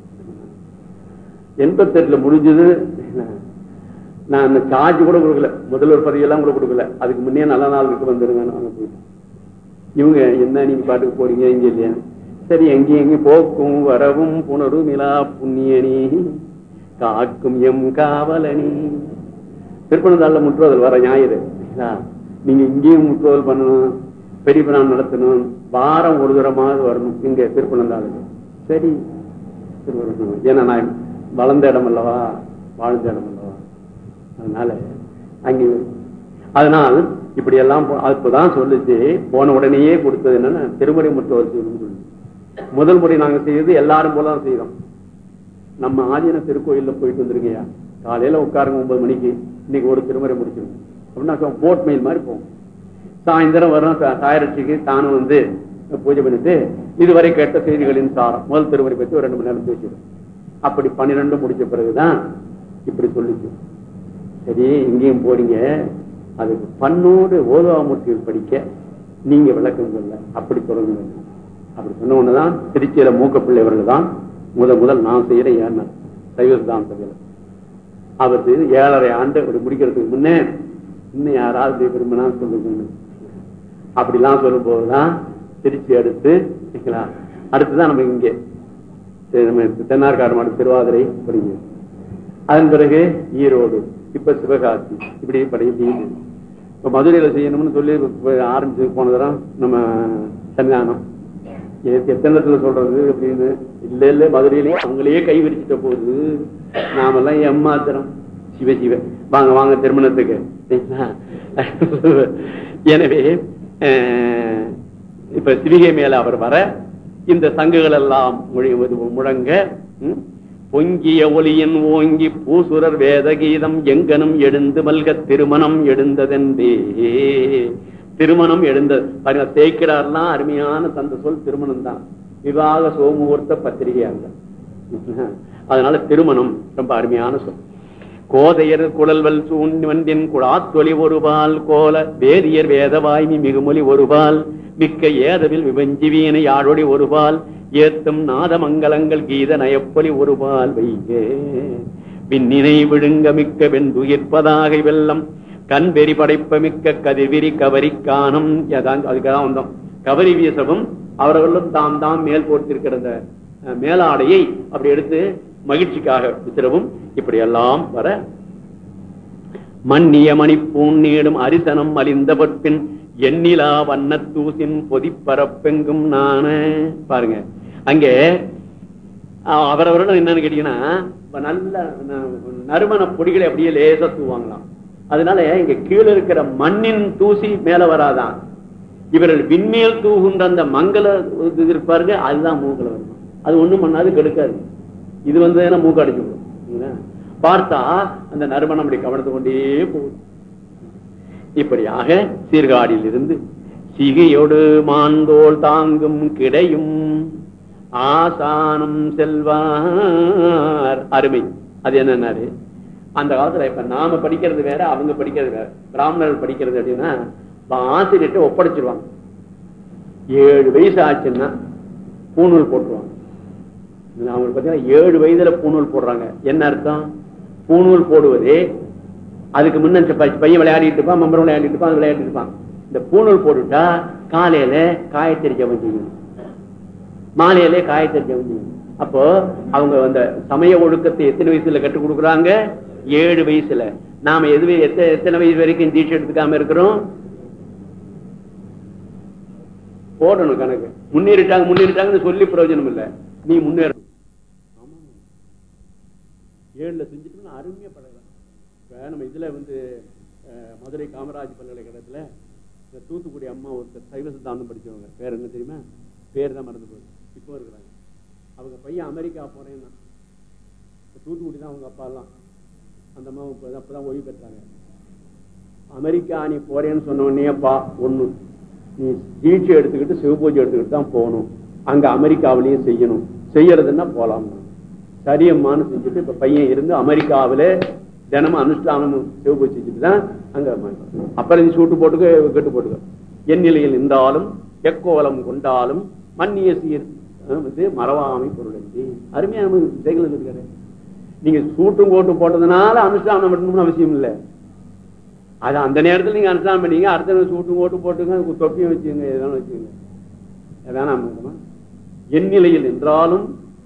எண்பத்தி எட்டுல முடிஞ்சது நான் அந்த சார்ஜ் கூட கொடுக்கல. முதல்வர் பதவியெல்லாம் கூட கொடுக்கல. அதுக்கு முன்னே நல்ல நாள் இருக்கு வந்துருங்க நான் இவங்க என்ன நீங்க பாட்டுக்கு போறீங்க? இங்க இல்லையா? சரி எங்கேயும் எங்கேயும் போக்கும் வரவும் புணரும் நிலா புண்ணியனி. காக்கும் எம் காவலனி. திருப்பனந்தாள்ல முற்றுவதல் வர ஞாயிறு. நீங்க இங்கேயும் முற்றுவதல் பண்ணணும் பெரிய பிரான் நடத்தணும் வாரம் ஒரு தூரமாவது வரணும் இங்க திருப்பனந்தாளுக்கு. சரி. ஏன்னா நான் வளர்ந்த இடம் அல்லவா? வாழ்ந்த இடம் அல்லவா? அதனால அங்கே அதனால் இப்படி எல்லாம் அப்பதான் சொல்லுச்சு. போன உடனேயே கொடுத்தது என்னன்னா திருமறை முற்றவர் செய்யணும்னு சொல்லி முதல் முறை நாங்க செய்யறது எல்லாரும் போல தான் செய்யறோம் நம்ம ஆதீன திருக்கோயில்ல போயிட்டு வந்துருங்கய்யா காலையில உட்காருங்க ஒன்பது மணிக்கு. இன்னைக்கு ஒரு திருமறை முடிச்சிடும் அப்படின்னா போட் மெயில் மாதிரி போகும் சாயந்தரம் வரும் தா- தாயரட்சிக்கு தானும் வந்து பூஜை பண்ணிட்டு இதுவரை கேட்ட செய்திகளின் சாரம். முதல் திருமுறை பற்றி ஒரு ரெண்டு மணி நேரம் பேசிடும் அப்படி பன்னிரெண்டு முடிச்ச பிறகுதான் இப்படி சொல்லிச்சு. சரி இங்கேயும் போறீங்க. அதுக்கு பண்ணோடு ஓதுவாமூர்த்தி படிக்க நீங்க விளக்கம் சொல்ல அப்படி தொடங்குங்க. அப்படி சொன்ன ஒண்ணுதான் திருச்சியில மூக்கப்பிள்ளை அவர்கள் தான் முதல் முதல் நான் செய்யற ஏன்னா சைவ சித்தாந்தத்தில் அவர் செய்து ஏழரை ஆண்டு அப்படி முடிக்கிறதுக்கு முன்னே இன்னும் யாராவது விரும்பினா சொல்லுங்க அப்படிலாம் சொல்லும் போதுதான் திருச்சி அடுத்து அடுத்துதான் நம்ம இங்கே தென்னார்காடு மாடு திருவாதிரை படிங்க. அதன் பிறகு ஈரோடு இப்ப சிவகாசி இப்படி படிக்கிறது இப்ப மதுரையில செய்யணும்னு சொல்லி ஆரம்பிச்சு போன நம்ம சன்னிதானம் எத்தனை இடத்துல சொல்றது அப்படின்னு. இல்ல இல்ல மதுரையிலேயே அவங்களையே கை விரிச்சிட்ட போது நாமெல்லாம் ஏமாத்திரம் சிவ சிவ. வாங்க வாங்க திருமணத்துக்கு. எனவே இப்ப சிவிகை மேல அவர் வர இந்த சங்குகள் எல்லாம் முழங்க பொங்கிய ஒளியின் ஓங்கி பூசுரர் வேத கீதம் எங்கனும் எழுந்து மல்க திருமணம் எழுந்ததென்றே திருமணம் எழுந்தது. பாருங்க தேய்க்கிறார்லாம் அருமையான தந்த சொல் திருமணம் தான் விவாக சோமுகூர்த்த பத்திரிகையாங்க. அதனால திருமணம் ரொம்ப அருமையான சொல். கோதையர் குழல்வல் சூன்வண்டின் குழாத்தொலி ஒருபால் கோல வேதியர் வேதவாய்மி மிகுமொழி ஒருபால் மிக்க ஏதவில் விபஞ்சிவீனை யாழொடி ஒருபால் ஏத்தும் நாதமங்கலங்கள் கீத நயப்பொலி ஒருபால் வைகே விண்ணினை விழுங்க மிக்க வெண்துயிர்ப்பதாக வெள்ளம் கண்பெறி படைப்ப மிக்க கதிர்விரி கவரி காணும். அதுக்காக வந்தோம். கவரி வீசவும் அவர்களும் தாம் தாம் மேல் போட்டிருக்கிற அந்த அஹ், மேலாடையை அப்படி எடுத்து மகிழ்ச்சிக்காக விசிறவும் இப்படி எல்லாம் வர. மன்னிய மணிப்பூன் நீடும் அரிசனம் அழிந்தவற்பின் எண்ணிலா வண்ணத்தூசின் பொதிப்பரப்பெங்கும் நான. பாருங்க. அங்கே அஹ், என்னன்னு கேட்டீங்கன்னா இப்ப நல்ல நறுமண பொடிகளை அப்படியே லேசா தூவாங்களாம். அதனால இங்க கீழே இருக்கிற மண்ணின் தூசி மேல வராதான். இவர்கள் விண்மேல் தூகுன்ற அந்த மங்கள இருப்பாருங்க அதுதான் மூக்கல வரும். அது ஒண்ணும் பண்ணாது கெடுக்காது. இது வந்து மூக்கு அடிச்சுடும் பார்த்தா அந்த நறுமணம் அப்படி கவனத்து கொண்டே போகுது. இப்படியாக சீர்காடியில் இருந்து சிகையோடு மாந்தோல் தாங்கும் கிடையும். ஆசானம் செல்வார். அருமை. அது என்னன்னாரு? அந்த காலத்துல இப்ப நாம படிக்கிறது வேற அவங்க படிக்கிறது வேற. பிராமணர்கள் படிக்கிறது அப்படின்னா ஆசிரியர்கிட்ட ஒப்படைச்சிருவாங்க. ஏழு வயசு ஆச்சுன்னா பூணூல் போட்டுருவாங்க. அவங்களுக்கு பார்த்தீங்கன்னா ஏழு வயதுல பூணூல் போடுறாங்க. என்ன அர்த்தம்? பூணூல் போடுவதே அதுக்கு முன்ன பையன் விளையாடிட்டு இருப்பான் மம்பரம் விளையாடிட்டு இருப்பான் விளையாடிட்டு இருப்பான். இந்த பூணூல் போட்டுட்டா காலையில காயத்திரி ஜெபம் செய்யணும் மாலையிலே காயத்திரி ஜெபம் செய்யணும் அப்போ அவங்க அந்த சமய ஒழுக்கத்தை எத்தனை வயசுல கற்றுக் கொடுக்குறாங்க? ஏழு வயசுல. நாம எதுவே எத்தனை வயசு வரைக்கும் தீட்சை எடுத்துக்காம இருக்கிறோம்? போடணும் கணக்கு. முன்னேறிட்டாங்க முன்னேறிட்டாங்கன்னு சொல்லி பிரயோஜனம் இல்ல. நீ முன்னேறணும். ஏழுல செஞ்சுட்டு அருமையா பழகலாம். இப்ப நம்ம இதுல வந்து மதுரை காமராஜ் பல்கலைக்கழகத்துல இந்த தூத்துக்குடி அம்மா ஒருத்தர் சைவ சித்தாந்தம் படிச்சவங்க. பேர் என்ன தெரியுமா? பேர் தான் மறந்து போகுது இப்போ இருக்கிறாங்க. அவங்க பையன் அமெரிக்கா போறேன்னா தூத்துக்குடி தான் அவங்க அப்பா எல்லாம். அந்த அம்மா அப்பதான் ஓய்வு பெற்றாங்க. அமெரிக்கா நீ போறேன்னு சொன்ன உடனேப்பா ஒண்ணு நீ சிகிச்சை எடுத்துக்கிட்டு சிவபூஜை எடுத்துக்கிட்டு தான் போகணும். அங்க அமெரிக்காவிலையும் செய்யணும். செய்யறதுன்னா போலாம். சரியம்மான்னு செஞ்சுட்டு இப்ப பையன் இருந்து அமெரிக்காவில தினமும் அனுஷ்டானமும் சிவபூஜை செஞ்சுட்டு தான் அங்க அப்புறம் நீ சூட்டு போட்டுக்க கெட்டு போட்டுக்க. என் நிலையில் இருந்தாலும் எக்கோலம் கொண்டாலும் மண்ணிய சீர் வந்து மறவாமை பொருள் அருமையான விதைகள் இருக்காரு நீங்க சூட்டும் கோட்டும் போட்டதுனால அனுஷ்டானம் பண்ணணும்னு அவசியம் இல்லை. அது அந்த நேரத்துல நீங்க அனுஷ்டானம் பண்ணீங்க அடுத்த சூட்டும் கோட்டும் போட்டுங்க தொப்பியும் வச்சுங்க எதாவது வச்சுங்க. வேணாம் என் நிலையில் என்றாலும்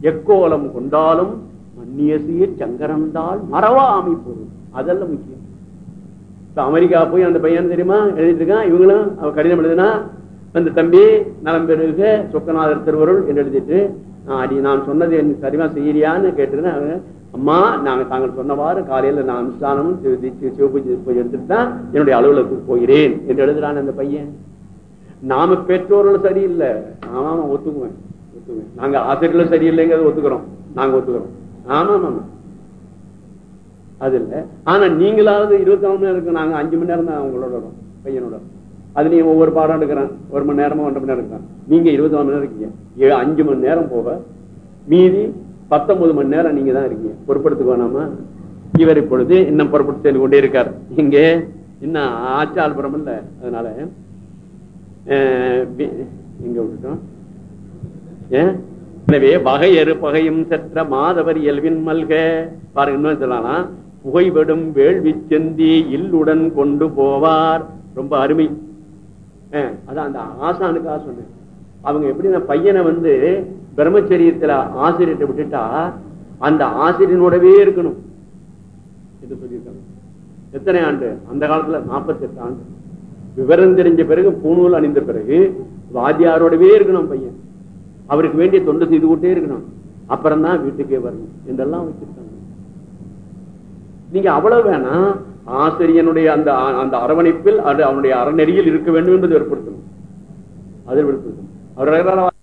எக்கோலம் கொண்டாலும் மன்னியசிய சங்கரந்தால் மறவா பொருள். அதெல்லாம் முக்கியம். இப்ப அமெரிக்கா போய் அந்த பையன் தெரியுமா? எழுதிட்டு இருக்கான். இவங்களும் அவ கடிதம் எழுதுனா அந்த தம்பி நலம் பெருக சொக்கநாதர் திருவருள் என்று எழுதிட்டு அடி நான் சொன்னது என்ன சரிமா செய்யறியான்னு கேட்டுருந்தேன் அவங்க, அம்மா நாங்க தாங்கள் சொன்னவாறு காலையில நான் அனுஷ்டானமும் சிவபூஜை எடுத்துட்டு தான் என்னுடைய அலுவலகத்துக்கு போகிறேன் என்று எழுதுறான் அந்த பையன். நாம பெற்றோர்களும் சரியில்லை. ஆமா ஆமா, ஒத்துக்குவேன் ஒத்துக்குவேன். நாங்க ஆசிரியர்கள் சரியில்லைங்கிறத ஒத்துக்கிறோம். நாங்க ஒத்துக்கிறோம். ஆமா ஆமா அது இல்ல. ஆனா நீங்களாவது இருபத்தி நாலு மணி நேரம் இருக்கு. நாங்க அஞ்சு மணி நேரம் தான் அவங்களோட பையனோட. அது நீ ஒவ்வொரு பாடம் எடுக்கிறான். ஒரு மணி நேரமும் ஒன்றரை மணி நேரம் எடுக்கிறான். நீங்க இருபது மணி நேரம் இருக்கீங்க. ஏழு அஞ்சு மணி நேரம் போக மீதி பத்தொன்பது மணி நேரம் நீங்க தான் இருக்கீங்க. பொறுப்படுத்துக்க வேணாமா இவர் இப்பொழுது இன்னும் பொறுப்பட்டு சென்று கொண்டே இருக்கார். இங்கே இன்னும் ஆச்சால்புரம் இல்ல. அதனால அஹ், விட்டுட்டோம். எனவே வகையறு பகையும் செற்ற மாதவர் இயல்பின் மல்க. பாருங்க இன்னும் சொல்லலாம். புகைவிடும் வேள்வி செந்தி இல்லுடன் கொண்டு போவார். ரொம்ப அருமை. அதான் அந்த ஆசானுக்காக சொன்னேன். அவங்க எப்படின்னா பையனை வந்து பிரம்மச்சரியத்துல ஆசிரியர்கிட்ட விட்டுட்டா அந்த ஆசிரியனோடவே இருக்கணும். என்று சொல்லியிருக்காங்க. எத்தனை ஆண்டு? அந்த காலத்துல 48 ஆண்டு. விவரம் தெரிஞ்ச பிறகு பூணூல் அணிந்த பிறகு வாத்தியாரோடவே இருக்கணும் பையன். அவருக்கு வேண்டிய தொண்டு செய்து கொண்டே இருக்கணும். அப்புறம் தான் வீட்டுக்கே வரணும். என்றெல்லாம் வச்சிருக்காங்க. நீங்க அவ்வளவு வேணாம். ஆசிரியனுடைய அந்த அந்த அரவணைப்பில் அது அவனுடைய அறநெறியில் இருக்க வேண்டும் என்பது ஏற்படுத்தணும். அதில் வெளிப்படுத்தணும் அவர்